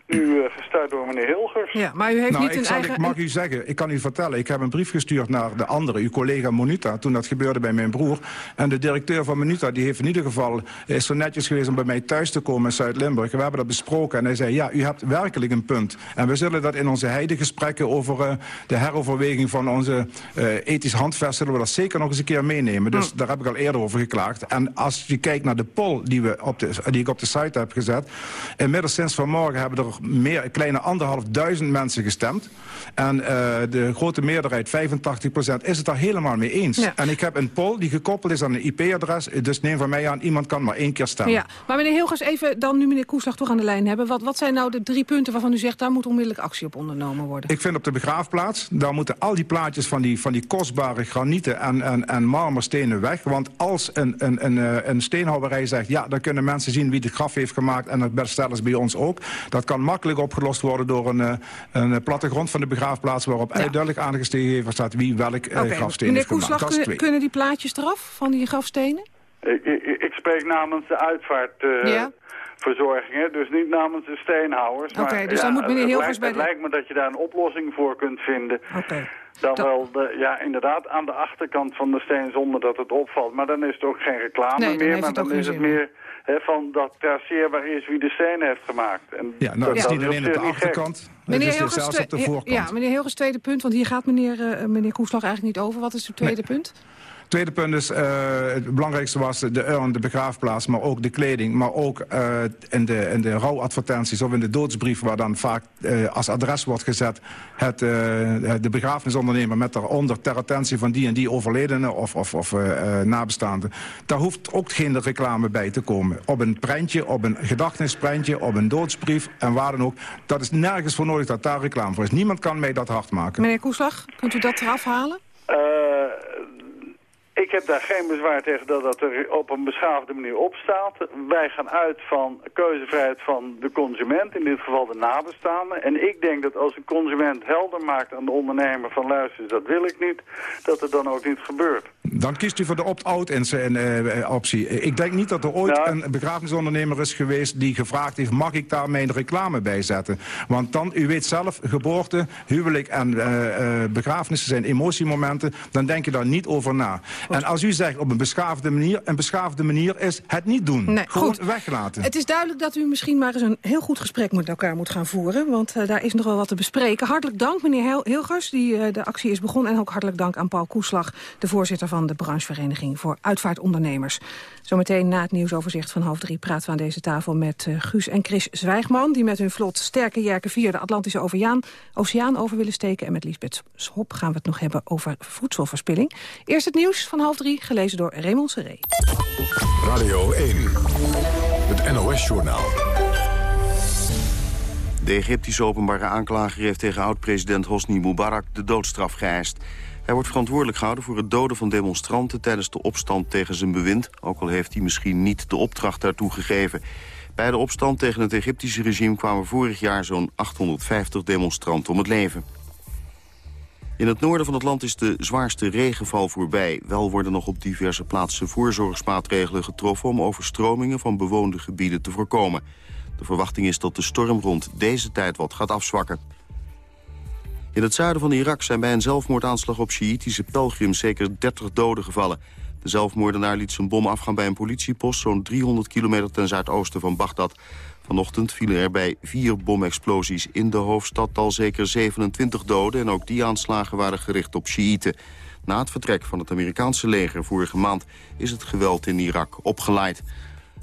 nu uh, gestart door meneer Hilgers. Ja, maar u heeft nou, niet een eigen... Ik mag u zeggen, ik kan u vertellen, ik heb een brief gestuurd naar de andere, uw collega Monuta, toen dat gebeurde bij mijn broer. En de directeur van Monuta, die heeft in ieder geval, is zo netjes geweest om bij mij thuis te komen in Zuid-Limburg. We hebben dat besproken en hij zei, ja, u hebt werkelijk een punt. En we zullen dat in onze heidegesprekken over uh, de heroverweging van onze uh, ethisch handvest, zullen we dat zeker nog eens een keer meenemen. Dus hm. daar heb ik al eerder over geklaagd. En als je kijkt naar de poll die, we op de, die ik op de site heb gezet, inmiddels sinds vanmorgen hebben er meer, kleine anderhalf duizend mensen gestemd. En uh, de grote meerderheid, 85 procent, is het daar helemaal mee eens. Ja. En ik heb een poll die gekoppeld is aan een IP-adres. Dus neem van mij aan, iemand kan maar één keer stemmen. Ja, maar meneer Hilgers, even dan nu meneer Koeslag toch aan de lijn hebben. Wat, wat zijn nou de drie punten waarvan u zegt... daar moet onmiddellijk actie op ondernomen worden? Ik vind op de begraafplaats, daar moeten al die plaatjes van die, van die kostbare granieten en, en, en marmerstenen weg. Want als een, een, een, eh, een steenhouwerij zegt... ja, dan kunnen mensen zien wie het graf heeft gemaakt... en dat bestellen ze bij ons ook. Dat kan makkelijk opgelost worden door een, eh, een plattegrond van de begraafplaats... waarop ja. duidelijk aangesteven staat wie welk okay. grafsteen heeft gemaakt. Meneer Koeslag, kunnen die plaatjes eraf van die grafstenen? Ik, ik, ik spreek namens de uitvaartverzorging, ja. dus niet namens de steenhouwers. Oké, okay, dus dan moet meneer Hilgers bij de... Het lijkt me dat je daar een oplossing voor kunt vinden. Oké. Dan wel, de, ja, inderdaad, aan de achterkant van de steen zonder dat het opvalt. Maar dan is het ook geen reclame nee, meer, maar dan is het meer van dat traceerbaar is wie de steen heeft gemaakt. En ja, nou, dat is niet alleen op de achterkant, meneer het is zelfs op de voorkant. Ja, meneer Hilgers, tweede punt, want hier gaat meneer, uh, meneer Koeslag eigenlijk niet over. Wat is het tweede nee. punt? Tweede punt is, uh, het belangrijkste was de urn, de begraafplaats, maar ook de kleding. Maar ook uh, in, de, in de rouwadvertenties of in de doodsbrief... waar dan vaak uh, als adres wordt gezet het, de begrafenisondernemer... met daaronder ter attentie van die en die overledene of, of, of nabestaanden. Daar hoeft ook geen reclame bij te komen. Op een prentje, op een gedachtenisprentje, op een doodsbrief en waar dan ook. Dat is nergens voor nodig dat daar reclame voor is. Niemand kan mij dat hard maken. Meneer Koeslag, kunt u dat eraf halen? Ik heb daar geen bezwaar tegen dat dat er op een beschaafde manier op staat. Wij gaan uit van keuzevrijheid van de consument, in dit geval de nabestaande. En ik denk dat als een consument helder maakt aan de ondernemer van luister, dat wil ik niet, dat het dan ook niet gebeurt. Dan kiest u voor de opt-out uh, optie. Ik denk niet dat er ooit een begrafenisondernemer is geweest... die gevraagd heeft, mag ik daar mijn reclame bij zetten? Want dan, u weet zelf, geboorte, huwelijk en uh, begrafenissen zijn emotiemomenten. Dan denk je daar niet over na. En als u zegt op een beschaafde manier... een beschaafde manier is het niet doen. Nee, Gewoon goed. weglaten. Het is duidelijk dat u misschien maar eens een heel goed gesprek met elkaar moet gaan voeren. Want uh, daar is nog wel wat te bespreken. Hartelijk dank, meneer Hilgers, die uh, de actie is begonnen. En ook hartelijk dank aan Paul Koeslag, de voorzitter van de branchevereniging voor uitvaartondernemers. Zometeen na het nieuwsoverzicht van half drie praten we aan deze tafel met uh, Guus en Chris Zwijgman... die met hun vlot Sterke Jerken 4 de Atlantische Oceaan, oceaan over willen steken. En met Lisbeth Schop gaan we het nog hebben over voedselverspilling. Eerst het nieuws van half drie, gelezen door Raymond Seré. Radio 1, het NOS-journaal. De Egyptische openbare aanklager heeft tegen oud-president Hosni Mubarak de doodstraf geëist. Hij wordt verantwoordelijk gehouden voor het doden van demonstranten... tijdens de opstand tegen zijn bewind, ook al heeft hij misschien niet de opdracht daartoe gegeven. Bij de opstand tegen het Egyptische regime kwamen vorig jaar zo'n 850 demonstranten om het leven. In het noorden van het land is de zwaarste regenval voorbij. Wel worden nog op diverse plaatsen voorzorgsmaatregelen getroffen... om overstromingen van bewoonde gebieden te voorkomen. De verwachting is dat de storm rond deze tijd wat gaat afzwakken. In het zuiden van Irak zijn bij een zelfmoordaanslag op Sjiitische pelgrims zeker 30 doden gevallen. De zelfmoordenaar liet zijn bom afgaan bij een politiepost... zo'n 300 kilometer ten zuidoosten van Bagdad. Vanochtend vielen er bij vier bomexplosies in de hoofdstad al zeker 27 doden... en ook die aanslagen waren gericht op Sjiïten. Na het vertrek van het Amerikaanse leger vorige maand... is het geweld in Irak opgeleid.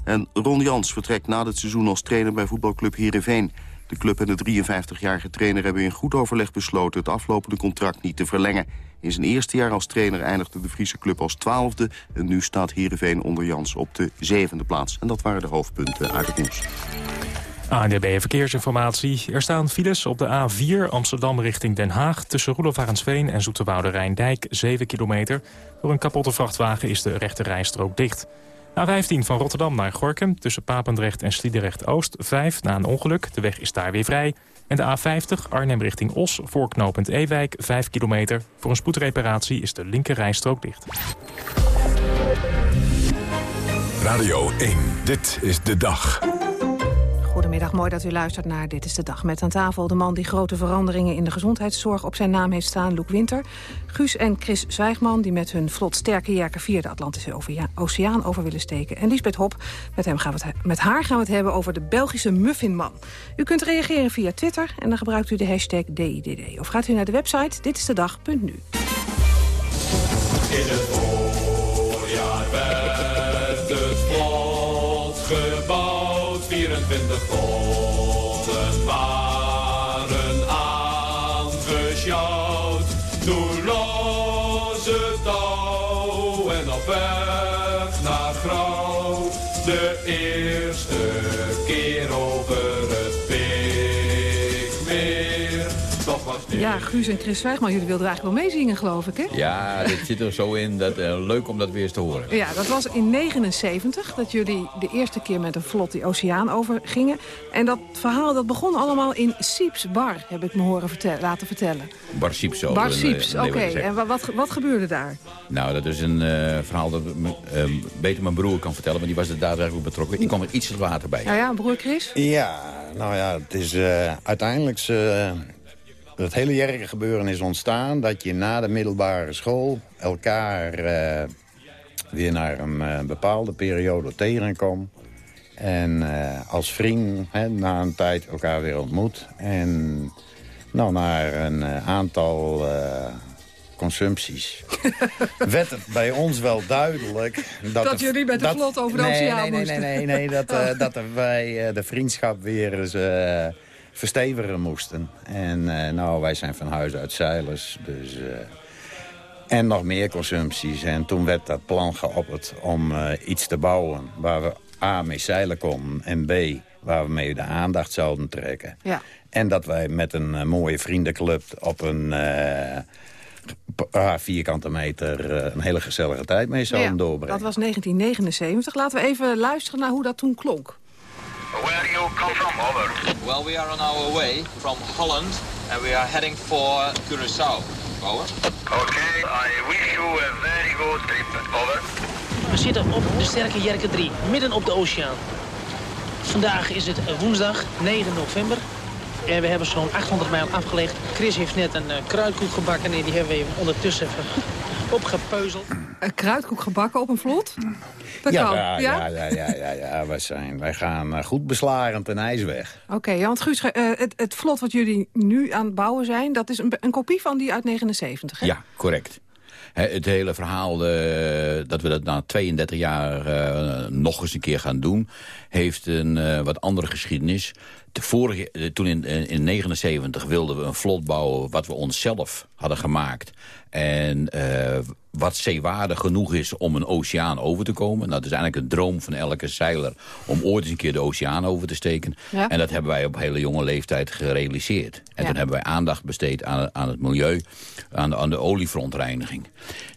En Ron Jans vertrekt na het seizoen als trainer bij voetbalclub Heerenveen. De club en de 53-jarige trainer hebben in goed overleg besloten... het aflopende contract niet te verlengen. In zijn eerste jaar als trainer eindigde de Friese club als twaalfde... en nu staat Heerenveen onder Jans op de zevende plaats. En dat waren de hoofdpunten uit het nieuws. ANDB Verkeersinformatie. Er staan files op de A4 Amsterdam richting Den Haag... tussen Roelofarensveen en Zoeterwoude Rijndijk, 7 kilometer. Door een kapotte vrachtwagen is de rechte rijstrook dicht. A15 van Rotterdam naar Gorkum tussen Papendrecht en Sliedrecht-Oost 5 na een ongeluk. De weg is daar weer vrij. En de A50 Arnhem richting Os voor knooppunt Ewijk 5 kilometer. Voor een spoedreparatie is de linker rijstrook dicht. Radio 1, dit is de dag. Goedemiddag, mooi dat u luistert naar Dit is de Dag. Met aan tafel de man die grote veranderingen in de gezondheidszorg op zijn naam heeft staan, Loek Winter. Guus en Chris Zwijgman, die met hun vlot sterke jerken via de Atlantische Oceaan over willen steken. En Lisbeth Hop, met, hem gaan we het, met haar gaan we het hebben over de Belgische muffinman. U kunt reageren via Twitter en dan gebruikt u de hashtag DIDD. Of gaat u naar de website ditistedag.nu. 24 golven Ja, Guus en Chris Zwijgman, jullie wilden eigenlijk wel meezingen, geloof ik, hè? Ja, dit zit er zo in. Dat, uh, leuk om dat weer eens te horen. Ja, dat was in 79 dat jullie de eerste keer met een vlot die oceaan over gingen. En dat verhaal dat begon allemaal in Sieps Bar, heb ik me horen laten vertellen. Bar Sieps. Bar Sieps, eh, oké. En wat, wat gebeurde daar? Nou, dat is een uh, verhaal dat beter mijn broer kan vertellen, want die was er daadwerkelijk betrokken. Die kwam er iets later bij. Ja, ja, broer Chris? Ja, nou ja, het is uiteindelijk het hele jerke gebeuren is ontstaan dat je na de middelbare school elkaar uh, weer naar een uh, bepaalde periode tegenkomt. En uh, als vriend hè, na een tijd elkaar weer ontmoet. En nou, na een aantal consumpties werd het bij ons wel duidelijk... Dat, dat jullie met de vlot over de nee, oceaan nee, nee, nee, nee, nee, dat, uh, dat wij de vriendschap weer eens verstevigen moesten. En uh, nou, wij zijn van huis uit zeilers, dus... Uh, en nog meer consumpties. En toen werd dat plan geopperd om uh, iets te bouwen... waar we A, mee zeilen konden en B, waar we mee de aandacht zouden trekken. Ja. En dat wij met een mooie vriendenclub op een paar vierkante meter een hele gezellige tijd mee zouden ja, doorbrengen. Dat was 1979. Laten we even luisteren naar hoe dat toen klonk. Where do you come from? Over. Well, we are on our way from Holland and we are heading for Curaçao. Okay, I wish you a very good trip. Over. We zitten op de sterke Jerke 3, midden op de oceaan. Vandaag is het woensdag 9 november. En we hebben zo'n 800 mijl afgelegd. Chris heeft net een eh, kruidkoek gebakken en die hebben we ondertussen even opgepeuzeld. Een kruidkoek gebakken op een vlot? Dat ja, kan. ja, ja? ja, ja, ja, ja, ja, wij, zijn, wij gaan eh, goed beslagend ten ijs weg. Oké, want Guus, eh, het, het vlot wat jullie nu aan het bouwen zijn... dat is een, een kopie van die uit 79, hè? Ja, correct. Het hele verhaal eh, dat we dat na 32 jaar nog eens een keer gaan doen... heeft een wat andere geschiedenis. De vorige, eh, toen in, in, in 79 wilden we een vlot bouwen wat we onszelf hadden gemaakt. En eh, wat zeewaardig genoeg is om een oceaan over te komen. Nou, dat is eigenlijk een droom van elke zeiler om ooit eens een keer de oceaan over te steken. Ja. En dat hebben wij op hele jonge leeftijd gerealiseerd. En toen hebben wij aandacht besteed aan, aan het milieu, aan de, aan de olieverontreiniging.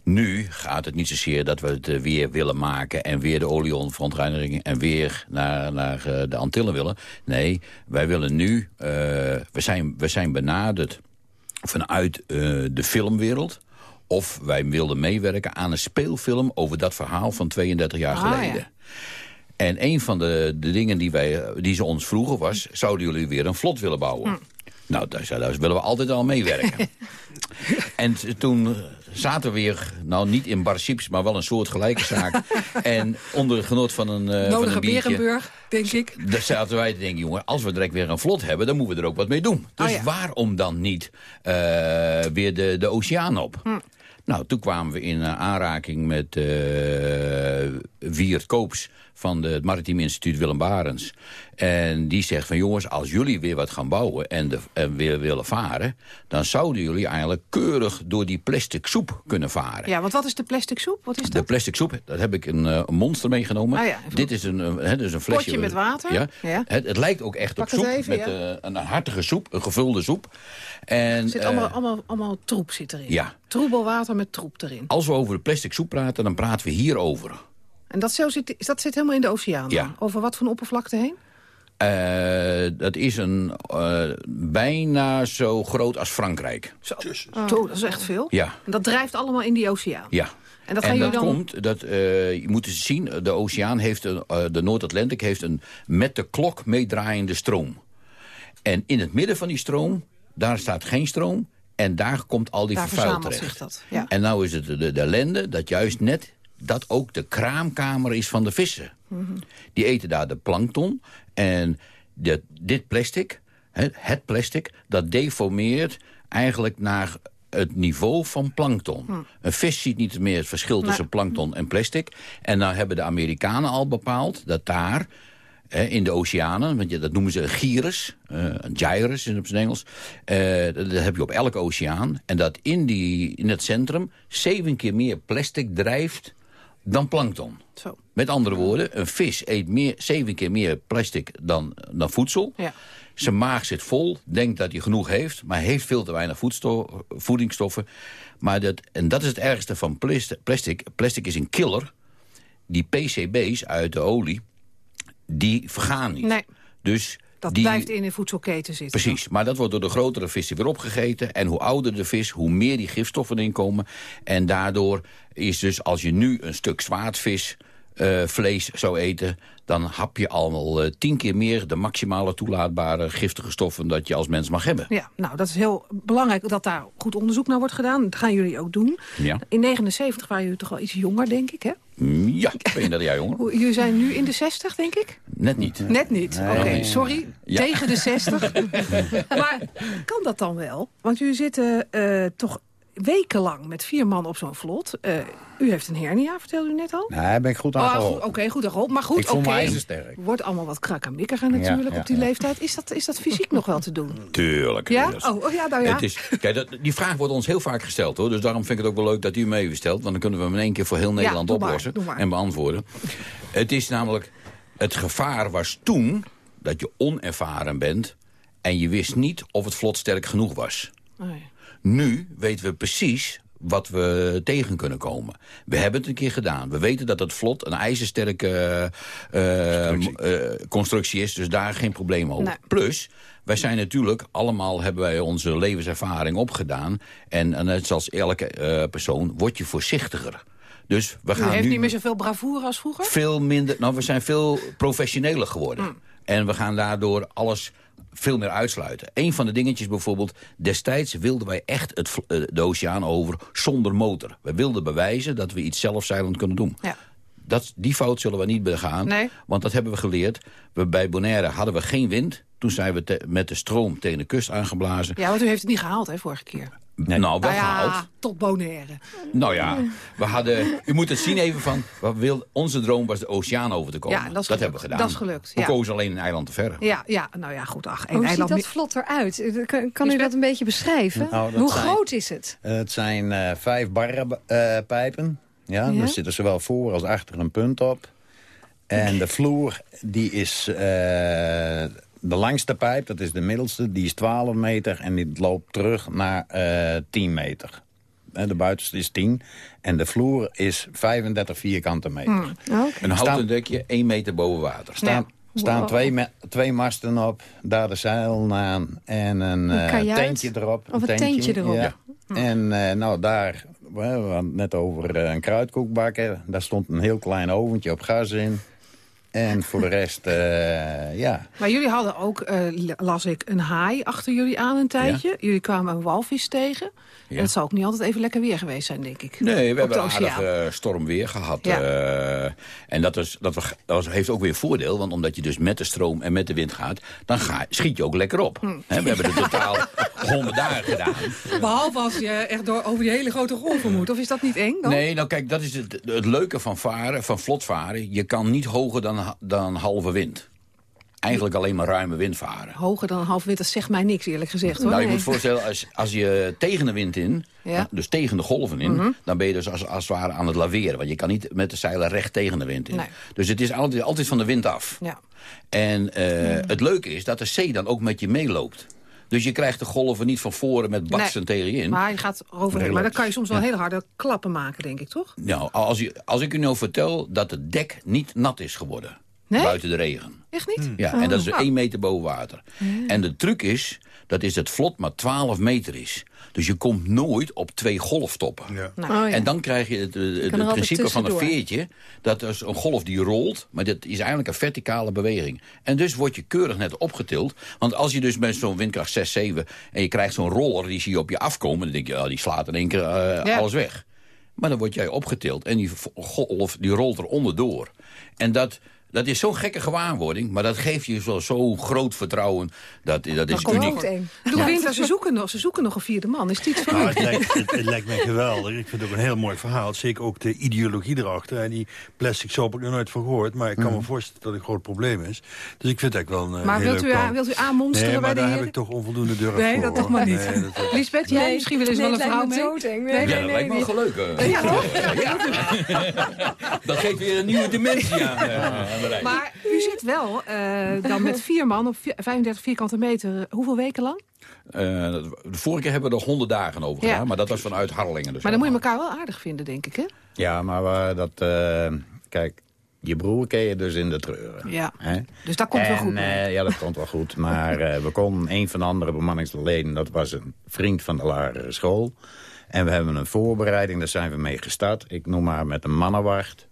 Nu gaat het niet zozeer dat we het eh, weer willen maken... en weer de olieverontreiniging en weer naar, naar eh, de Antillen willen. Nee, wij willen nu... eh, we, zijn, we zijn benaderd vanuit de filmwereld... of wij wilden meewerken aan een speelfilm over dat verhaal van 32 jaar Ah, geleden. ja. En een van de, de dingen die, wij, die ze ons vroegen was... zouden jullie weer een vlot willen bouwen? Nou, daar, daar willen we altijd al meewerken. en toen zaten we weer, nou niet in Bar Chips, maar wel een soort gelijke zaak. en onder het genot van een, eh van Nodige een biertje... Berenburg, denk ik. Daar zaten wij te denken, jongen, als we direct weer een vlot hebben... dan moeten we er ook wat mee doen. Dus Oh ja. waarom dan niet eh, weer de, de oceaan op? Hm. Nou, toen kwamen we in eh, aanraking met eh Wiert Koops... van de- het Maritiem Instituut Willem Barens. En die zegt van jongens, als jullie weer wat gaan bouwen... en, de, en weer willen varen... dan zouden jullie eigenlijk keurig door die plastic soep kunnen varen. Ja, want wat is de plastic soep? Wat is De dat? plastic soep, daar heb ik een, eh, monster meegenomen. Ah ja, even- Dit is een, dus een flesje. Potje met water? Ja. Ja. Het, het lijkt ook echt Pak op soep. even, met ja. eh, een hartige soep, een gevulde soep. En, Er zit eh, allemaal, allemaal, allemaal troep zit erin. ja. Troebel water met troep erin. Als we over de plastic soep praten, dan praten we hierover. En dat, zo zit, dat zit helemaal in de oceaan? Ja. Over wat voor een oppervlakte heen? Eh, dat is een, eh, bijna zo groot als Frankrijk. Zo, Zo, dat is echt veel. Ja. En dat drijft allemaal in die oceaan. Ja. En dat jullie dan... komt, dat, eh, je moet eens zien, de oceaan heeft, een, de Noord-Atlantic heeft een met de klok meedraaiende stroom. En in het midden van die stroom, daar staat geen stroom. En daar komt al die Daar vervuil verzamelt terecht. zich dat. Ja. En nou is het de, de ellende dat juist net dat ook de kraamkamer is van de vissen. Die eten daar de plankton. En dat- dit plastic, het plastic, dat deformeert eigenlijk naar het niveau van plankton. Hm. Een vis ziet niet meer het verschil tussen plankton en plastic. En nou hebben de Amerikanen al bepaald dat daar hè, in de oceanen, want je- dat noemen ze een gyrus, eh, een gyrus in het Engels. eh, dat dat heb je op elke oceaan. En dat in, die, in het centrum zeven keer meer plastic drijft dan plankton. Zo. Met andere woorden, een vis eet meer, zeven keer meer plastic dan, dan voedsel. Ja. Zijn maag zit vol, denkt dat hij genoeg heeft... maar heeft veel te weinig voedingsstoffen. Maar dat, en dat is het ergste van plas- plastic. Plastic is een killer. Die PCB's uit de olie, die vergaan niet. Nee, Dus dat die, blijft in de voedselketen zitten. Precies, maar dat wordt door de grotere vissen weer opgegeten. En hoe ouder de vis, hoe meer die gifstoffen erin komen. En daardoor is dus als je nu een stuk zwaardvis eh, vlees zou eten... dan hap je al eh, tien keer meer de maximale toelaatbare giftige stoffen... dat je als mens mag hebben. Ja, nou, dat is heel belangrijk dat daar goed onderzoek naar wordt gedaan. Dat gaan jullie ook doen. Ja, In 79 waren jullie toch wel iets jonger, denk ik, hè? Ja 32 jaar jonger. Hoe- Jullie zijn nu in de 60, denk ik? Net niet. Net niet. Nee. Oké, sorry. Ja. Tegen de 60. maar kan dat dan wel? Want jullie zitten eh, toch wekenlang met vier man op zo'n vlot. Eh, u heeft een hernia, vertelde u net al? Nee, daar ben ik goed aan Oh, Oké, goed aan geholpen. Maar goed, Ik oké. ijzersterk. Wordt allemaal wat krakkemikkiger natuurlijk Ja, ja, op die ja. leeftijd. Is dat, is dat fysiek nog wel te doen? Tuurlijk. Ja? Dus- Oh, oh ja, nou ja. Het is, kijk, dat, die vraag wordt ons heel vaak gesteld. hoor. Dus daarom vind ik het ook wel leuk dat u even stelt. Want dan kunnen we hem in één keer voor heel Nederland maar, oplossen. maar. En beantwoorden. Het is namelijk... Het gevaar was toen dat je onervaren bent... en je wist niet of het vlot sterk genoeg was. Oh ja. Nu weten we precies wat we tegen kunnen komen. We hebben het een keer gedaan. We weten dat het vlot een ijzersterke uh, constructie. constructie. is, dus daar geen probleem over. Plus, wij zijn natuurlijk, allemaal hebben wij onze levenservaring opgedaan. En, en net zoals elke persoon, word je voorzichtiger. Dus we gaan U heeft nu niet meer zoveel bravoure als vroeger? Veel minder, nou we zijn veel professioneler geworden. Hmm. En we gaan daardoor alles veel meer uitsluiten. Een van de dingetjes bijvoorbeeld... destijds wilden wij echt het, de oceaan over zonder motor. We wilden bewijzen dat we iets zelfzeilend kunnen doen. Ja. Dat, die fout zullen we niet begaan. Nee. Want dat hebben we geleerd. We, bij Bonaire hadden we geen wind. Toen zijn we te, met de stroom tegen de kust aangeblazen. Ja, want u heeft het niet gehaald, hè, vorige keer. Nee. Nou, wel nou ja, tot Bonaire. Nou ja, we hadden, u moet het zien even van... Wat wil, onze droom was de oceaan over te komen. Ja, dat hebben we gedaan. Dat is gelukt, We ja. kozen alleen een eiland te ver. Ja, ja, nou ja, goed. Ach, één Hoe ziet dat vlot eruit? Kan, kan u dat een beetje beschrijven? Nou, Hoe zijn- groot is het? Eh, het zijn eh, vijf barrenpijpen. ja, Ja. er zitten zowel voor als achter een punt op. En de vloer, die is eh, de langste pijp, dat is de middelste, die is 12 meter en die loopt terug naar eh 10 meter. Eh, De buitenste is 10 en de vloer is 35 vierkante meter. Hmm. Een houten dekje, één meter boven water. Staan, staan Wow. twee, twee masten op, daar de zeil aan en een, Een eh, tentje erop. Of een tentje erop. Ja. Ja. En eh, nou, daar, we hadden het net over een kruidkoek bakken. Daar stond een heel klein oventje op gas in. En voor de rest, eh, ja. Maar jullie hadden ook, eh, las ik, een haai achter jullie aan een tijdje. Jullie kwamen een walvis tegen. En het zal ook niet altijd even lekker weer geweest zijn, denk ik. Nee, we hebben de aardig eh, stormweer gehad. Ja. eh, en dat, is, dat, was- dat was- heeft ook weer voordeel. Want omdat je dus met de stroom en met de wind gaat... dan ga, schiet je ook lekker op. Hm. Hè, we hebben het totaal 100 dagen gedaan. Behalve als je echt door, over die hele grote golven moet. Of is dat niet eng dan? Nee, nou kijk, dat is het, het leuke van varen, van vlot varen. Je kan niet hoger dan, dan halve wind. Eigenlijk alleen maar ruime wind varen. Hoger dan half wind, dat zegt mij niks eerlijk gezegd. Hoor. Nou, je Nee. moet voorstellen, als, als je tegen de wind in, Ja. dus tegen de golven in... Mhm. dan ben je dus als, als het ware aan het laveren. Want je kan niet met de zeilen recht tegen de wind in. Nee. Dus het is altijd, altijd van de wind af. Ja. En eh, het leuke is dat de zee dan ook met je meeloopt. Dus je krijgt de golven niet van voren met baksen Nee. tegen je in. Maar je gaat overheen. Maar dan kan je soms wel Ja. hele harde klappen maken, denk ik, toch? Nou, als, je, als ik u nou vertel dat het dek niet nat is geworden. Nee? Buiten de regen. Echt niet? Ja, Oh. en dat is één meter boven water. En de truc is, dat is het vlot maar 12 meter is. Dus je komt nooit op twee golftoppen. Nou. Oh, ja. En dan krijg je het, het- het principe van een veertje. Dat is een golf die rolt, maar dat is eigenlijk een verticale beweging. En dus word je keurig net opgetild. Want als je dus met zo'n windkracht 6, 7... en je krijgt zo'n roller, die zie je op je afkomen... dan denk je, ja, die slaat in één keer eh, Ja. alles weg. Maar dan word jij opgetild en die golf die rolt er onderdoor. En dat, dat is zo'n gekke gewaarwording, maar dat geeft je zo, zo groot vertrouwen. Dat, dat is uniek. Doe Winter, ze zoeken, nog, ze zoeken nog een vierde man. Is het iets voor Nou, het, lijkt, het, het lijkt mij geweldig. Ik vind het ook een heel mooi verhaal. Zeker ook de ideologie erachter. En die plastic soap heb ik nog nooit van gehoord. Maar ik kan Mhm. me voorstellen dat het een groot probleem is. Dus ik vind het eigenlijk wel een eh, Maar wilt u, plan. wilt u aanmonsteren nee, bij maar daar heb ik toch onvoldoende durf Nee, voor. dat toch maar niet. Nee, dat- Lisbeth, jij Nee, misschien wel eens nee, wel een me mee? doodeng. Nee, Nee, Ja, nee, dat lijkt me nee, wel leuk. eh. Ja, toch? Ja. Dat geeft weer een nieuwe dimensie aan, eh, aan de reis. Maar u zit wel eh, dan met vier man op vi- 35 vierkante meter. Hoeveel weken lang? Eh, de vorige keer hebben we er 100 dagen over Ja. gedaan, maar dat was vanuit Harlingen. Dus Maar dan moet je elkaar wel aardig vinden, denk ik, hè? Ja, maar eh, dat... kijk, je broer ken je dus in de treuren. Ja. Hè? Dus dat komt wel goed. eh, ja, dat komt wel goed. Maar we konden een van de andere bemanningsleden... dat was een vriend van de lagere school. En we hebben een voorbereiding, daar zijn we mee gestart. Ik noem maar met een mannenwacht.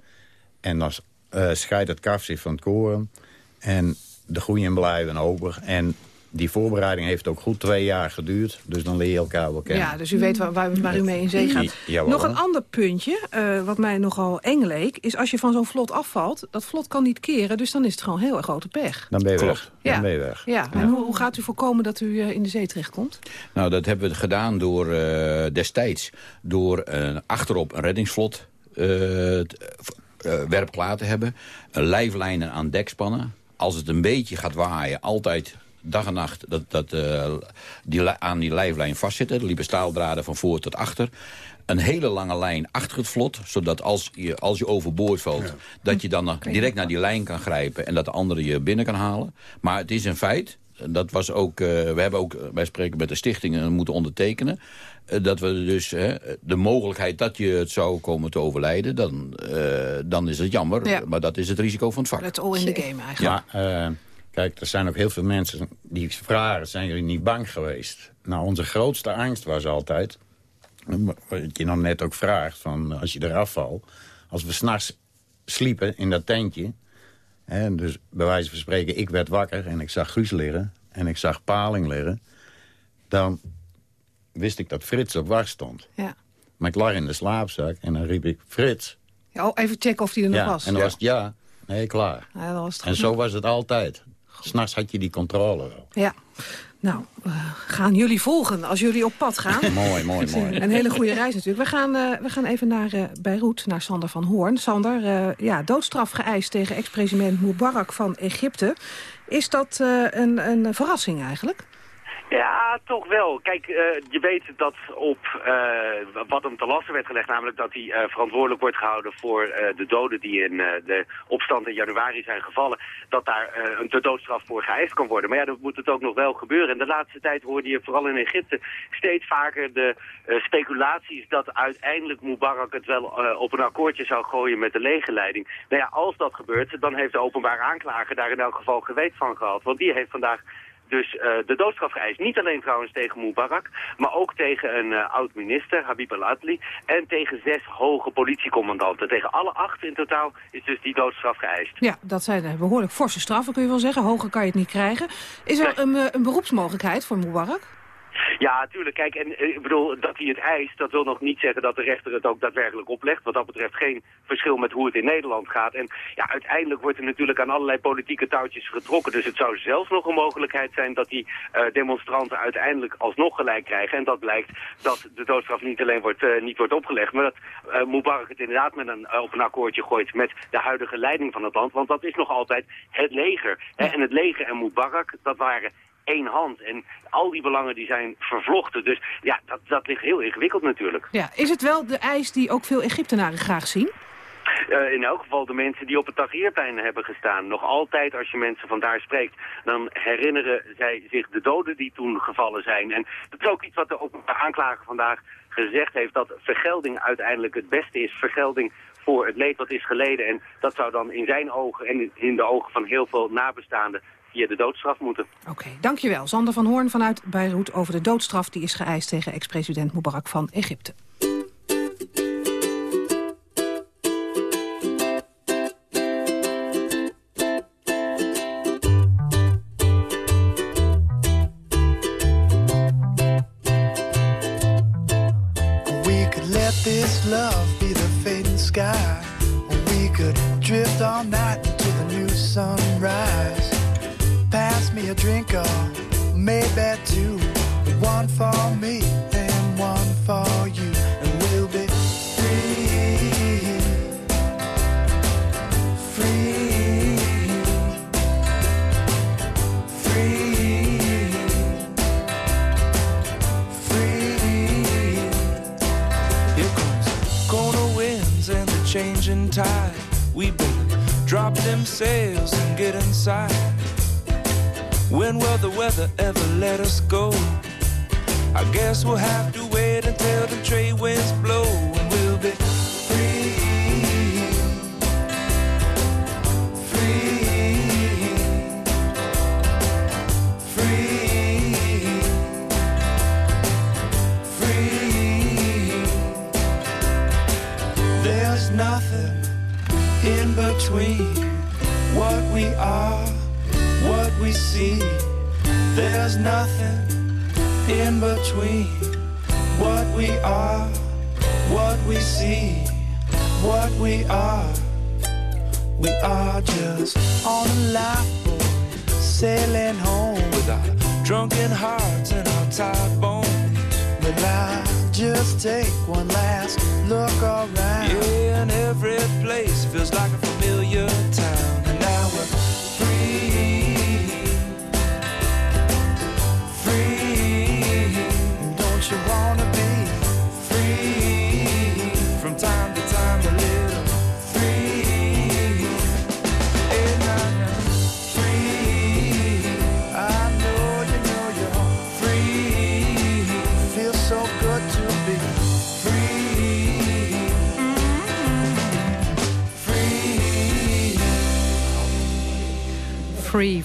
En dan eh scheidt het kaf zich van het koren. En de goeien blijven open. En die voorbereiding heeft ook goed twee jaar geduurd. Dus dan leer je elkaar wel kennen. Ja, dus u weet waar, waar, waar u mee in zee gaat. Nog een ander puntje, eh, wat mij nogal eng leek... is als je van zo'n vlot afvalt, dat vlot kan niet keren... dus dan is het gewoon heel erg grote pech. Dan ben je Klopt. weg. Ja. Dan ben je weg. Ja, en hoe, hoe gaat u voorkomen dat u eh, in de zee terechtkomt? Nou, dat hebben we gedaan door eh, destijds door achterop een reddingsvlot werp klaar te hebben. Een lijflijnen aan dek spannen. Als het een beetje gaat waaien, altijd dag en nacht dat, dat, eh, die, aan die lijflijn vastzitten. Er liepen staaldraden van voor tot achter. Een hele lange lijn achter het vlot, zodat als je, als je overboord valt... dat je dan direct naar die lijn kan grijpen... en dat de andere je binnen kan halen. Maar het is een feit, dat was ook, uh, we hebben ook, wij spreken met de stichtingen moeten ondertekenen. Uh, dat we dus de mogelijkheid dat je het zou komen te overlijden, dan, dan is het jammer. Ja. Maar dat is het risico van het vak. Het all in the game eigenlijk. Ja, kijk, er zijn ook heel veel mensen die vragen, zijn jullie niet bang geweest? Nou, onze grootste angst was altijd, wat je dan net ook vraagt, van als je eraf valt. Als we s'nachts sliepen in dat tentje, en dus bij wijze van spreken, ik werd wakker en ik zag Guus liggen... en ik zag Paling liggen... dan wist ik dat Frits op wacht stond. Ja. Maar ik lag in de slaapzak en dan riep ik Frits. Ja, oh, even checken of hij er nog ja, was. en dan was het ja, nee, klaar. Ja, dan was het en goed. zo was het altijd. S'nachts had je die controle wel. Ja. Nou, we gaan jullie volgen als jullie op pad gaan. mooi, mooi, mooi. Een hele goede reis natuurlijk. We gaan, uh, we gaan even naar uh, Beirut, naar Sander van Hoorn. Sander, uh, ja, doodstraf geëist tegen ex-president Mubarak van Egypte. Is dat een, een verrassing eigenlijk? Ja, toch wel. Kijk, uh, je weet dat op uh, wat hem te lasten werd gelegd, namelijk dat hij uh, verantwoordelijk wordt gehouden voor de doden die in de opstand in januari zijn gevallen, dat daar een doodstraf voor geëist kan worden. Maar ja, dan moet het ook nog wel gebeuren. En de laatste tijd hoorde je vooral in Egypte steeds vaker de speculaties dat uiteindelijk Mubarak het wel op een akkoordje zou gooien met de legerleiding. Nou ja, als dat gebeurt, dan heeft de openbare aanklager daar in elk geval geweten van gehad. Want die heeft vandaag dus uh, de doodstraf geëist. Niet alleen trouwens tegen Mubarak, maar ook tegen een uh, oud-minister, Habib al-Adli, en tegen zes hoge politiecommandanten. Tegen alle acht in totaal is dus die doodstraf geëist. Ja, dat zijn behoorlijk forse straffen, kun je wel zeggen. Hoger kan je het niet krijgen. Is er een, een beroepsmogelijkheid voor Mubarak? Ja, natuurlijk. Kijk, en ik bedoel, dat hij het eist, dat wil nog niet zeggen dat de rechter het ook daadwerkelijk oplegt. Wat dat betreft geen verschil met hoe het in Nederland gaat. En ja, uiteindelijk wordt er natuurlijk aan allerlei politieke touwtjes getrokken. Dus het zou zelfs nog een mogelijkheid zijn dat die uh, demonstranten uiteindelijk alsnog gelijk krijgen. En dat blijkt dat de doodstraf niet alleen wordt, uh, niet wordt opgelegd, maar dat uh, Mubarak het inderdaad met een, op een akkoordje gooit met de huidige leiding van het land. Want dat is nog altijd het leger. Hè? En het leger en Mubarak, dat waren één hand. En al die belangen die zijn vervlochten. Dus ja, dat, dat ligt heel ingewikkeld natuurlijk. Ja, is het wel de eis die ook veel Egyptenaren graag zien? Uh, in elk geval de mensen die op het Tahrirplein hebben gestaan. Nog altijd, als je mensen vandaar spreekt, dan herinneren zij zich de doden die toen gevallen zijn. En dat is ook iets wat de openbaar aanklager vandaag gezegd heeft, dat vergelding uiteindelijk het beste is. Vergelding voor het leed wat is geleden. En dat zou dan in zijn ogen en in de ogen van heel veel nabestaanden via de doodstraf moeten. Oké, okay, dankjewel. Sander van Hoorn vanuit Beirut over de doodstraf die is geëist tegen ex-president Mubarak van Egypte. this love be the fading sky. We could drift all night until the new sunrise. Me a drink or maybe two. One for me and one for you. And we'll be free. Free. Free. Free. Here comes corner winds and the changing tide. We better drop them sails and get inside. When will the weather ever let us go? I guess we'll have to wait until the trade winds blow and we'll be free. Free. Free. Free. There's nothing in between what we are we see. There's nothing in between what we are, what we see, what we are. We are just on a lifeboat, sailing home with our drunken hearts and our tired bones. But I just take one last look around. Yeah, and every place feels like a familiar town.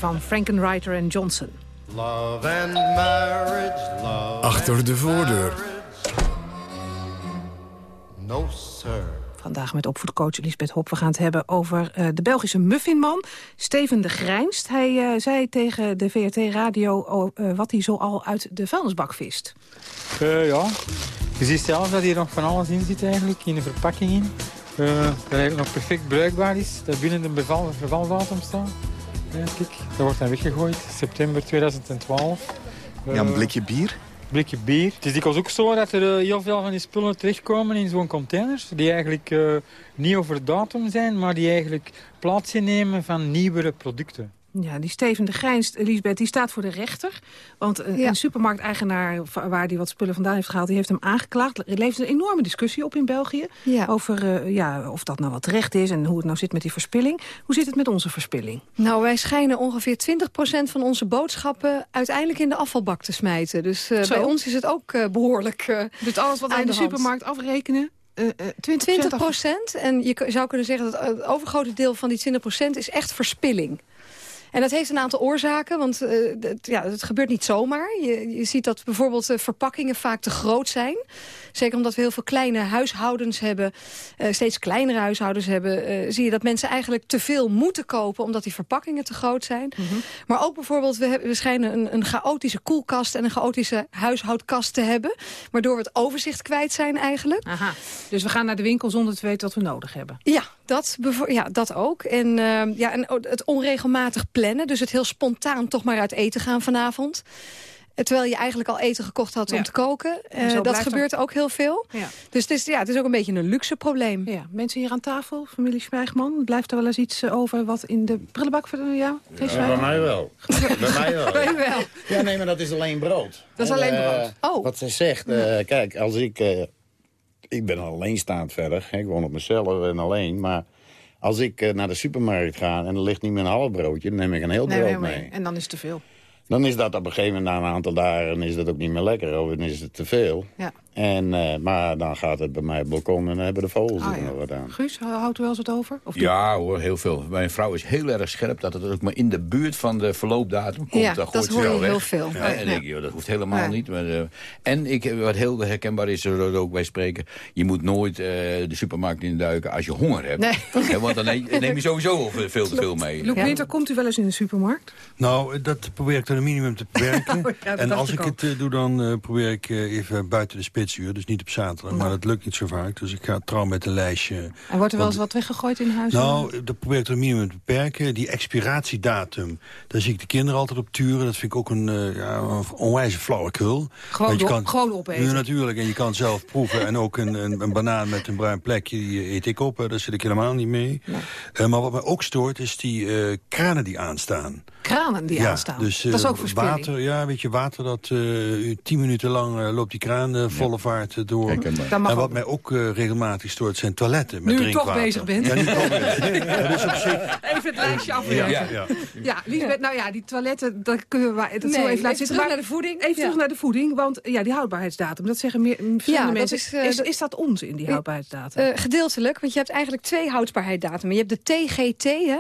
Van Frankenreiter en Johnson. Love and marriage, love Achter de voordeur. No, sir. Vandaag met opvoedcoach Lisbeth Hop. We gaan het hebben over uh, de Belgische muffinman Steven de Grijnst. Hij uh, zei tegen de VRT Radio uh, wat hij zo al uit de vuilnisbak vist. ja, je ziet zelf dat hier nog van alles in zit eigenlijk, in de verpakking in. dat eigenlijk nog perfect bruikbaar is, dat binnen de vervaldatum staat. Denk ik. Dat wordt dan weggegooid, september 2012. Ja, een blikje bier? blikje bier. Het is dikwijls ook zo dat er heel veel van die spullen terechtkomen in zo'n containers. Die eigenlijk uh, niet over datum zijn, maar die eigenlijk plaats innemen van nieuwere producten. Ja, die Steven de Grijnst, Elisabeth, die staat voor de rechter. Want een, ja. een supermarkteigenaar waar die wat spullen vandaan heeft gehaald... die heeft hem aangeklaagd. Er leeft een enorme discussie op in België... Ja. over uh, ja, of dat nou wat terecht is en hoe het nou zit met die verspilling. Hoe zit het met onze verspilling? Nou, wij schijnen ongeveer 20% van onze boodschappen... uiteindelijk in de afvalbak te smijten. Dus uh, bij ons is het ook uh, behoorlijk Dus alles wat wij in de, de supermarkt afrekenen... Uh, uh, 20, 20 procent. En je zou kunnen zeggen dat het overgrote deel van die 20 procent is echt verspilling. En dat heeft een aantal oorzaken, want uh, het, ja, het gebeurt niet zomaar. Je, je ziet dat bijvoorbeeld uh, verpakkingen vaak te groot zijn. Zeker omdat we heel veel kleine huishoudens hebben, uh, steeds kleinere huishoudens hebben... zie je dat mensen eigenlijk te veel moeten kopen omdat die verpakkingen te groot zijn. Mm -hmm. Maar ook bijvoorbeeld, we, hebben, we schijnen een, een chaotische koelkast en een chaotische huishoudkast te hebben. Waardoor we het overzicht kwijt zijn eigenlijk. Aha. Dus we gaan naar de winkel zonder te weten wat we nodig hebben. Ja, dat, ja, dat ook. En, ja, en het onregelmatig plannen. Dus het heel spontaan toch maar uit eten gaan vanavond. Terwijl je eigenlijk al eten gekocht had om te koken. Uh, dat gebeurt ook heel veel. Ja. Dus het is, ja, het is ook een beetje een luxe probleem. Ja. Mensen hier aan tafel, familie Spijgman, blijft er wel eens iets over wat in de prullenbak van ja, ja, Bij mij wel. bij mij wel. bij wel. Ja, nee, maar dat is alleen brood. Dat is en, alleen brood. Uh, oh. Wat ze zegt, uh, kijk, als ik... ik ben alleenstaand verder. Ik woon op mezelf en alleen, maar... Als ik naar de supermarkt ga en er ligt niet meer een half broodje... dan neem ik een heel nee, brood mee. mee. En dan is het te veel. Dan is dat op een gegeven moment na een aantal dagen is dat ook niet meer lekker. Of dan is het te veel. Ja. En, uh, maar dan gaat het bij mij op het balkon en dan hebben de vogels ah, er ja. nog wat aan. Guus, houdt u wel eens wat over? Of ja hoor, heel veel. Mijn vrouw is heel erg scherp dat het ook maar in de buurt van de verloopdatum komt. Ja, dan dat hoor je heel veel. Ja, en dat hoeft helemaal ja. niet. Maar, uh, en ik, wat heel herkenbaar is, er ook bij spreken... je moet nooit uh, de supermarkt induiken als je honger hebt. Nee. Want dan neem, je sowieso veel te veel mee. Loek Winter, komt u wel eens in de supermarkt? Nou, dat probeer ik tot een minimum te beperken. oh, en als ik, ik het doe, dan probeer ik even buiten de spitsuur. Dus niet op zaterdag, maar dat lukt niet zo vaak. Dus ik ga trouw met een lijstje. En wordt er wel eens wat weggegooid in huis? Nou, dat probeer ik een minimum te beperken. Die expiratiedatum, daar zie ik de kinderen altijd op turen. Dat vind ik ook een, uh, ja, een onwijze flauwekul. Gewoon, je kan, gewoon opeten? Ja, natuurlijk. En je kan zelf proeven. en ook een, een, een, banaan met een bruin plekje, die eet ik op. Daar zit ik helemaal niet mee. Nee. Uh, maar wat mij ook stoort, is die uh, kranen die aanstaan. Kranen die ja, aanstaan? Dus, dat is ook verspilling. Water, ja, weet je, water, dat tien minuten lang loopt die kraan volle vaart door. En wat ook. mij ook uh, regelmatig stoort zijn toiletten met nu drinkwater. Nu toch bezig bent. Ja, nu toch bezig. ja, dus op zich... Even het lijstje afwerken. Ja, ja. ja Liesbeth, nou ja, die toiletten, dat kunnen we dat nee, zo even laten zitten. terug naar de voeding. Even terug naar de voeding, want ja, die houdbaarheidsdatum, dat zeggen meer, verschillende mensen. Is, uh, is, is, dat onzin, die houdbaarheidsdatum? Uh, gedeeltelijk, want je hebt eigenlijk twee houdbaarheidsdatumen. Je hebt de TGT, hè?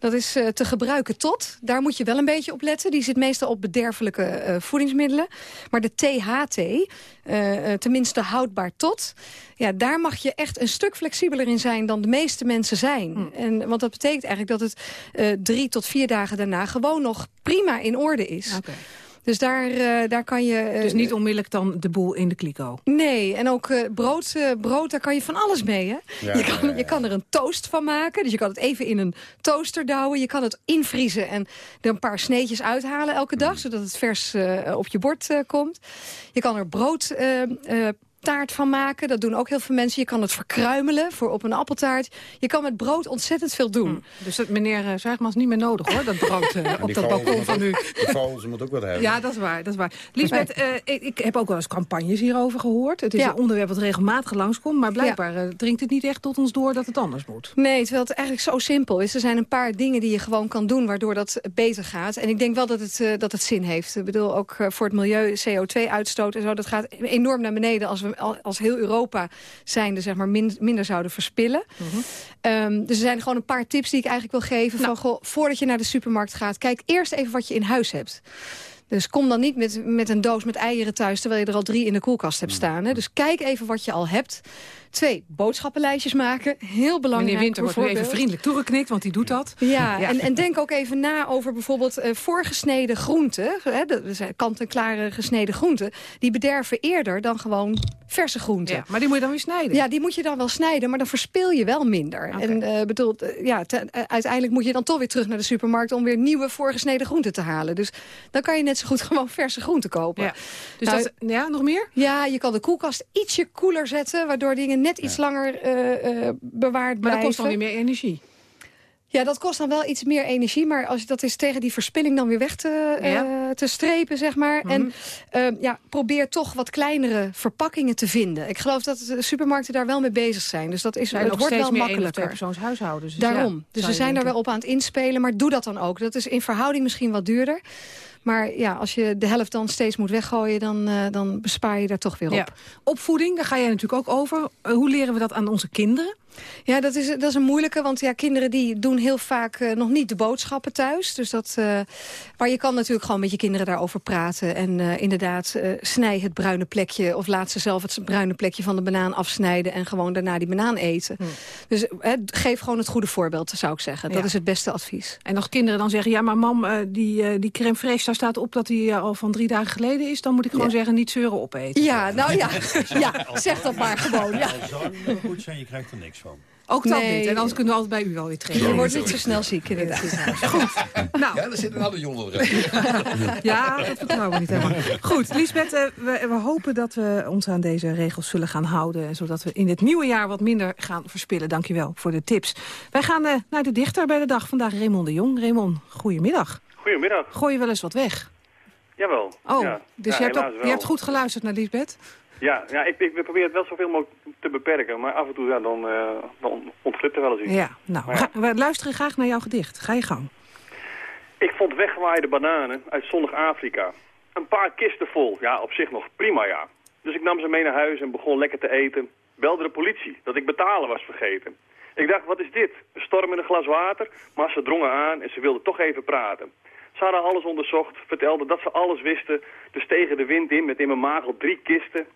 Dat is uh, te gebruiken tot. Daar moet je wel een beetje op letten. Die zit meestal op bederfelijke uh, voedingsmiddelen. Maar de THT, uh, tenminste houdbaar tot... Ja, daar mag je echt een stuk flexibeler in zijn dan de meeste mensen zijn. Mm. En, want dat betekent eigenlijk dat het drie tot vier dagen daarna... gewoon nog prima in orde is. Okay. Dus daar, uh, daar kan je... Uh, dus niet onmiddellijk dan de boel in de kliko? Nee, en ook uh, brood, brood, daar kan je van alles mee. Hè? Ja, je, kan, ja, ja. je kan er een toast van maken. Dus je kan het even in een toaster douwen. Je kan het invriezen en er een paar sneetjes uithalen elke dag. Zodat het vers op je bord komt. Je kan er brood taart van maken. Dat doen ook heel veel mensen. Je kan het verkruimelen voor op een appeltaart. Je kan met brood ontzettend veel doen. Mm. Dus dat meneer uh, Zuigmans niet meer nodig hoor, dat brood uh, op dat balkon van u. Die vogels moet ook wat hebben. Ja, dat is waar. Dat is waar. Lisbeth, uh, ik, ik, heb ook wel eens campagnes hierover gehoord. Het is ja. een onderwerp wat regelmatig langskomt. Maar blijkbaar ja. dringt het niet echt tot ons door dat het anders moet. Nee, terwijl het eigenlijk zo simpel is. Er zijn een paar dingen die je gewoon kan doen waardoor dat beter gaat. En ik denk wel dat het, dat het zin heeft. Ik bedoel, ook voor het milieu, CO2-uitstoot en zo. Dat gaat enorm naar beneden als we we als heel Europa zijnde zeg maar, minder zouden verspillen. Ehm, dus er zijn gewoon een paar tips die ik eigenlijk wil geven. Van, goh, voordat je naar de supermarkt gaat, kijk eerst even wat je in huis hebt. Dus kom dan niet met, met een doos met eieren thuis... terwijl je er al drie in de koelkast hebt staan. Hè. Dus kijk even wat je al hebt. Twee, boodschappenlijstjes maken. Heel belangrijk. Meneer Winter wordt nu even vriendelijk toegeknikt, want die doet dat. Ja, En, en, denk ook even na over bijvoorbeeld uh, voorgesneden groenten. Hè, kant-en-klare gesneden groenten. Die bederven eerder dan gewoon verse groenten. Ja, maar die moet je dan weer snijden? Ja, die moet je dan wel snijden, maar dan verspil je wel minder. En uh, bedoel, uh, ja, uiteindelijk moet je dan toch weer terug naar de supermarkt... om weer nieuwe voorgesneden groenten te halen. Dus dan kan je net zo goed gewoon verse groenten kopen. Ja, dus nou, dat, ja nog meer? Ja, je kan de koelkast ietsje koeler zetten... waardoor dingen net iets langer uh, uh, bewaard blijven. Maar dat kost dan weer meer energie. Ja, dat kost dan wel iets meer energie. Maar als, dat is tegen die verspilling dan weer weg te, uh, te strepen, zeg maar. Mhm. En uh, ja, probeer toch wat kleinere verpakkingen te vinden. Ik geloof dat de supermarkten daar wel mee bezig zijn. Dus dat is, zijn het wordt wel makkelijker. persoonshuishoudens. Dus Daarom. dus ze zijn daar wel op aan het inspelen. Maar doe dat dan ook. Dat is in verhouding misschien wat duurder. Maar ja, als je de helft dan steeds moet weggooien... dan, uh, dan bespaar je daar toch weer op. Ja. Opvoeding, daar ga jij natuurlijk ook over. Uh, hoe leren we dat aan onze kinderen? Ja, dat is, dat is een moeilijke, want ja, kinderen die doen heel vaak uh, nog niet de boodschappen thuis. Dus dat, uh, maar je kan natuurlijk gewoon met je kinderen daarover praten. En uh, inderdaad, snij het bruine plekje of laat ze zelf het bruine plekje van de banaan afsnijden... en gewoon daarna die banaan eten. Hm. Dus geef gewoon het goede voorbeeld, zou ik zeggen. Dat Ja. is het beste advies. En als kinderen dan zeggen, ja, maar mam, uh, die, uh, die crème fraîche, daar staat op dat die uh, al van drie dagen geleden is... dan moet ik gewoon Ja. zeggen, niet zeuren opeten. Ja, nou ja, ja zeg dat maar gewoon. Ja. Het zou niet goed zijn, je krijgt er niks van. Ook dat Nee. niet. En anders kunnen we altijd bij u wel weer terecht. Je wordt niet zo snel ziek, inderdaad. Nou, Ja, er zit een jongen ja, dat vertrouwen we niet helemaal. Goed, Lisbeth, eh, we, we hopen dat we ons aan deze regels zullen gaan houden... zodat we in het nieuwe jaar wat minder gaan verspillen. Dank je wel voor de tips. Wij gaan eh, naar de dichter bij de dag. Vandaag Raymond de Jong. Raymond, goedemiddag. Goedemiddag. Gooi je wel eens wat weg? Jawel. Oh, ja. dus Ja, je, hebt ook, je hebt goed geluisterd naar Lisbeth? Ja, ja ik, ik probeer het wel zoveel mogelijk te beperken. Maar af en toe ja, dan, eh dan ontglipt er wel eens iets. Ja, nou, Maar ja. ga- we luisteren graag naar jouw gedicht. Ga je gang. Ik vond weggewaaide bananen uit zonnig Afrika. Een paar kisten vol. Ja, op zich nog prima, ja. Dus ik nam ze mee naar huis en begon lekker te eten. Belde de politie dat ik betalen was vergeten. Ik dacht, wat is dit? Een storm in een glas water? Maar ze drongen aan en ze wilden toch even praten. Ze hadden alles onderzocht, vertelden dat ze alles wisten. Dus tegen de wind in met in mijn maag op drie kisten.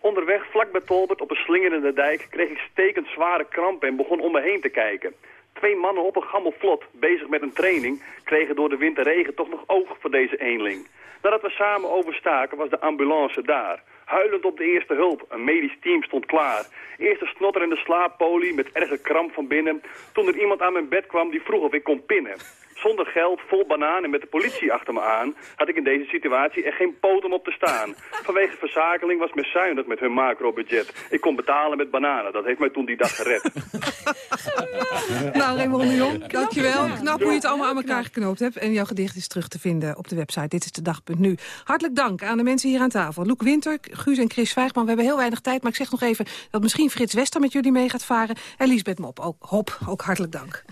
Onderweg, vlak bij Tolbert, op een slingerende dijk... kreeg ik stekend zware krampen en begon om me heen te kijken. Twee mannen op een gammelvlot, bezig met een training... kregen door de wind en regen toch nog oog voor deze eenling. Nadat we samen overstaken, was de ambulance daar. Huilend op de eerste hulp, een medisch team stond klaar. Eerst een snotterende slaappolie met erge kramp van binnen... toen er iemand aan mijn bed kwam die vroeg of ik kon pinnen. Zonder geld, vol banaan en met de politie achter me aan... had ik in deze situatie er geen poot om op te staan. Vanwege verzakeling was men zuinig met hun macrobudget. Ik kon betalen met bananen, dat heeft mij toen die dag gered. Nou, Raymond Jong, dankjewel. Knap hoe je het allemaal aan elkaar geknoopt hebt. En jouw gedicht is terug te vinden op de website. Dit is de dag.nu. Hartelijk dank aan de mensen hier aan tafel. Loek Winter, Guus en Chris Vijgman. We hebben heel weinig tijd, maar ik zeg nog even... dat misschien Frits Wester met jullie mee gaat varen. En Lisbeth Mop, ook, Hop, ook hartelijk dank.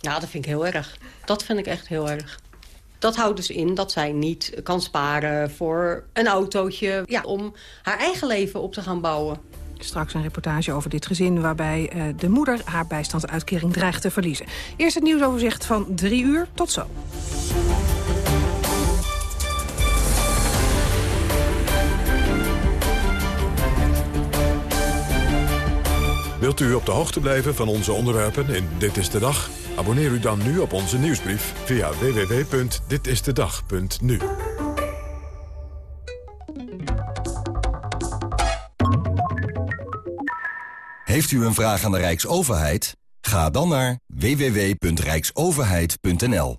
Ja, dat vind ik heel erg. Dat vind ik echt heel erg. Dat houdt dus in dat zij niet kan sparen voor een autootje... Ja, om haar eigen leven op te gaan bouwen. Straks een reportage over dit gezin... waarbij eh, de moeder haar bijstandsuitkering dreigt te verliezen. Eerst het nieuwsoverzicht van drie uur. Tot zo. Wilt u op de hoogte blijven van onze onderwerpen in Dit is de Dag? Abonneer u dan nu op onze nieuwsbrief via www.ditistedag.nu. Heeft u een vraag aan de Rijksoverheid? Ga dan naar www.rijksoverheid.nl.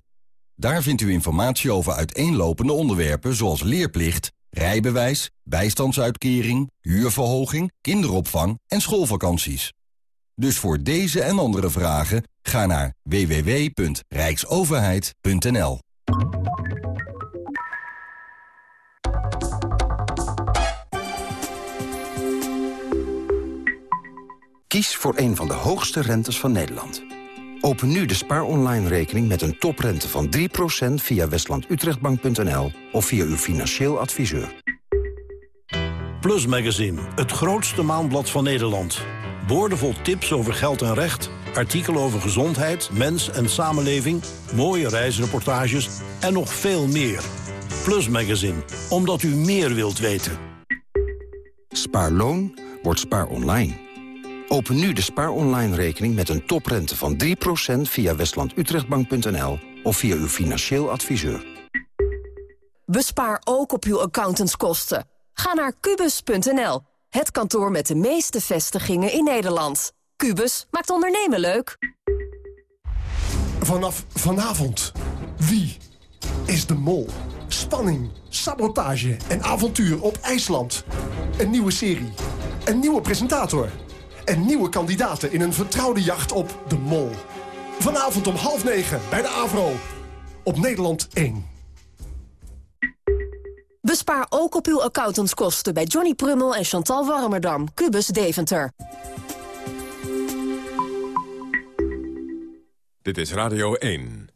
Daar vindt u informatie over uiteenlopende onderwerpen zoals leerplicht, rijbewijs, bijstandsuitkering, huurverhoging, kinderopvang en schoolvakanties. Dus voor deze en andere vragen ga naar www.rijksoverheid.nl. Kies voor een van de hoogste rentes van Nederland. Open nu de Spaar Online rekening met een toprente van 3% via westlandutrechtbank.nl of via uw financieel adviseur. Plus Magazine, het grootste maandblad van Nederland. Boordevol tips over geld en recht, artikelen over gezondheid, mens en samenleving... mooie reisreportages en nog veel meer. Plus Magazine, omdat u meer wilt weten. Spaarloon wordt spaar online. Open nu de spaar online rekening met een toprente van 3% via westlandutrechtbank.nl of via uw financieel adviseur. Bespaar ook op uw accountantskosten. Ga naar kubus.nl, het kantoor met de meeste vestigingen in Nederland. Kubus maakt ondernemen leuk. Vanaf vanavond. Wie is de mol? Spanning, sabotage en avontuur op IJsland. Een nieuwe serie. Een nieuwe presentator. En nieuwe kandidaten in een vertrouwde jacht op de mol. Vanavond om half negen bij de AVRO. Op Nederland 1. Bespaar ook op uw accountantskosten bij Johnny Prummel en Chantal Warmerdam. Kubus Deventer. Dit is Radio 1.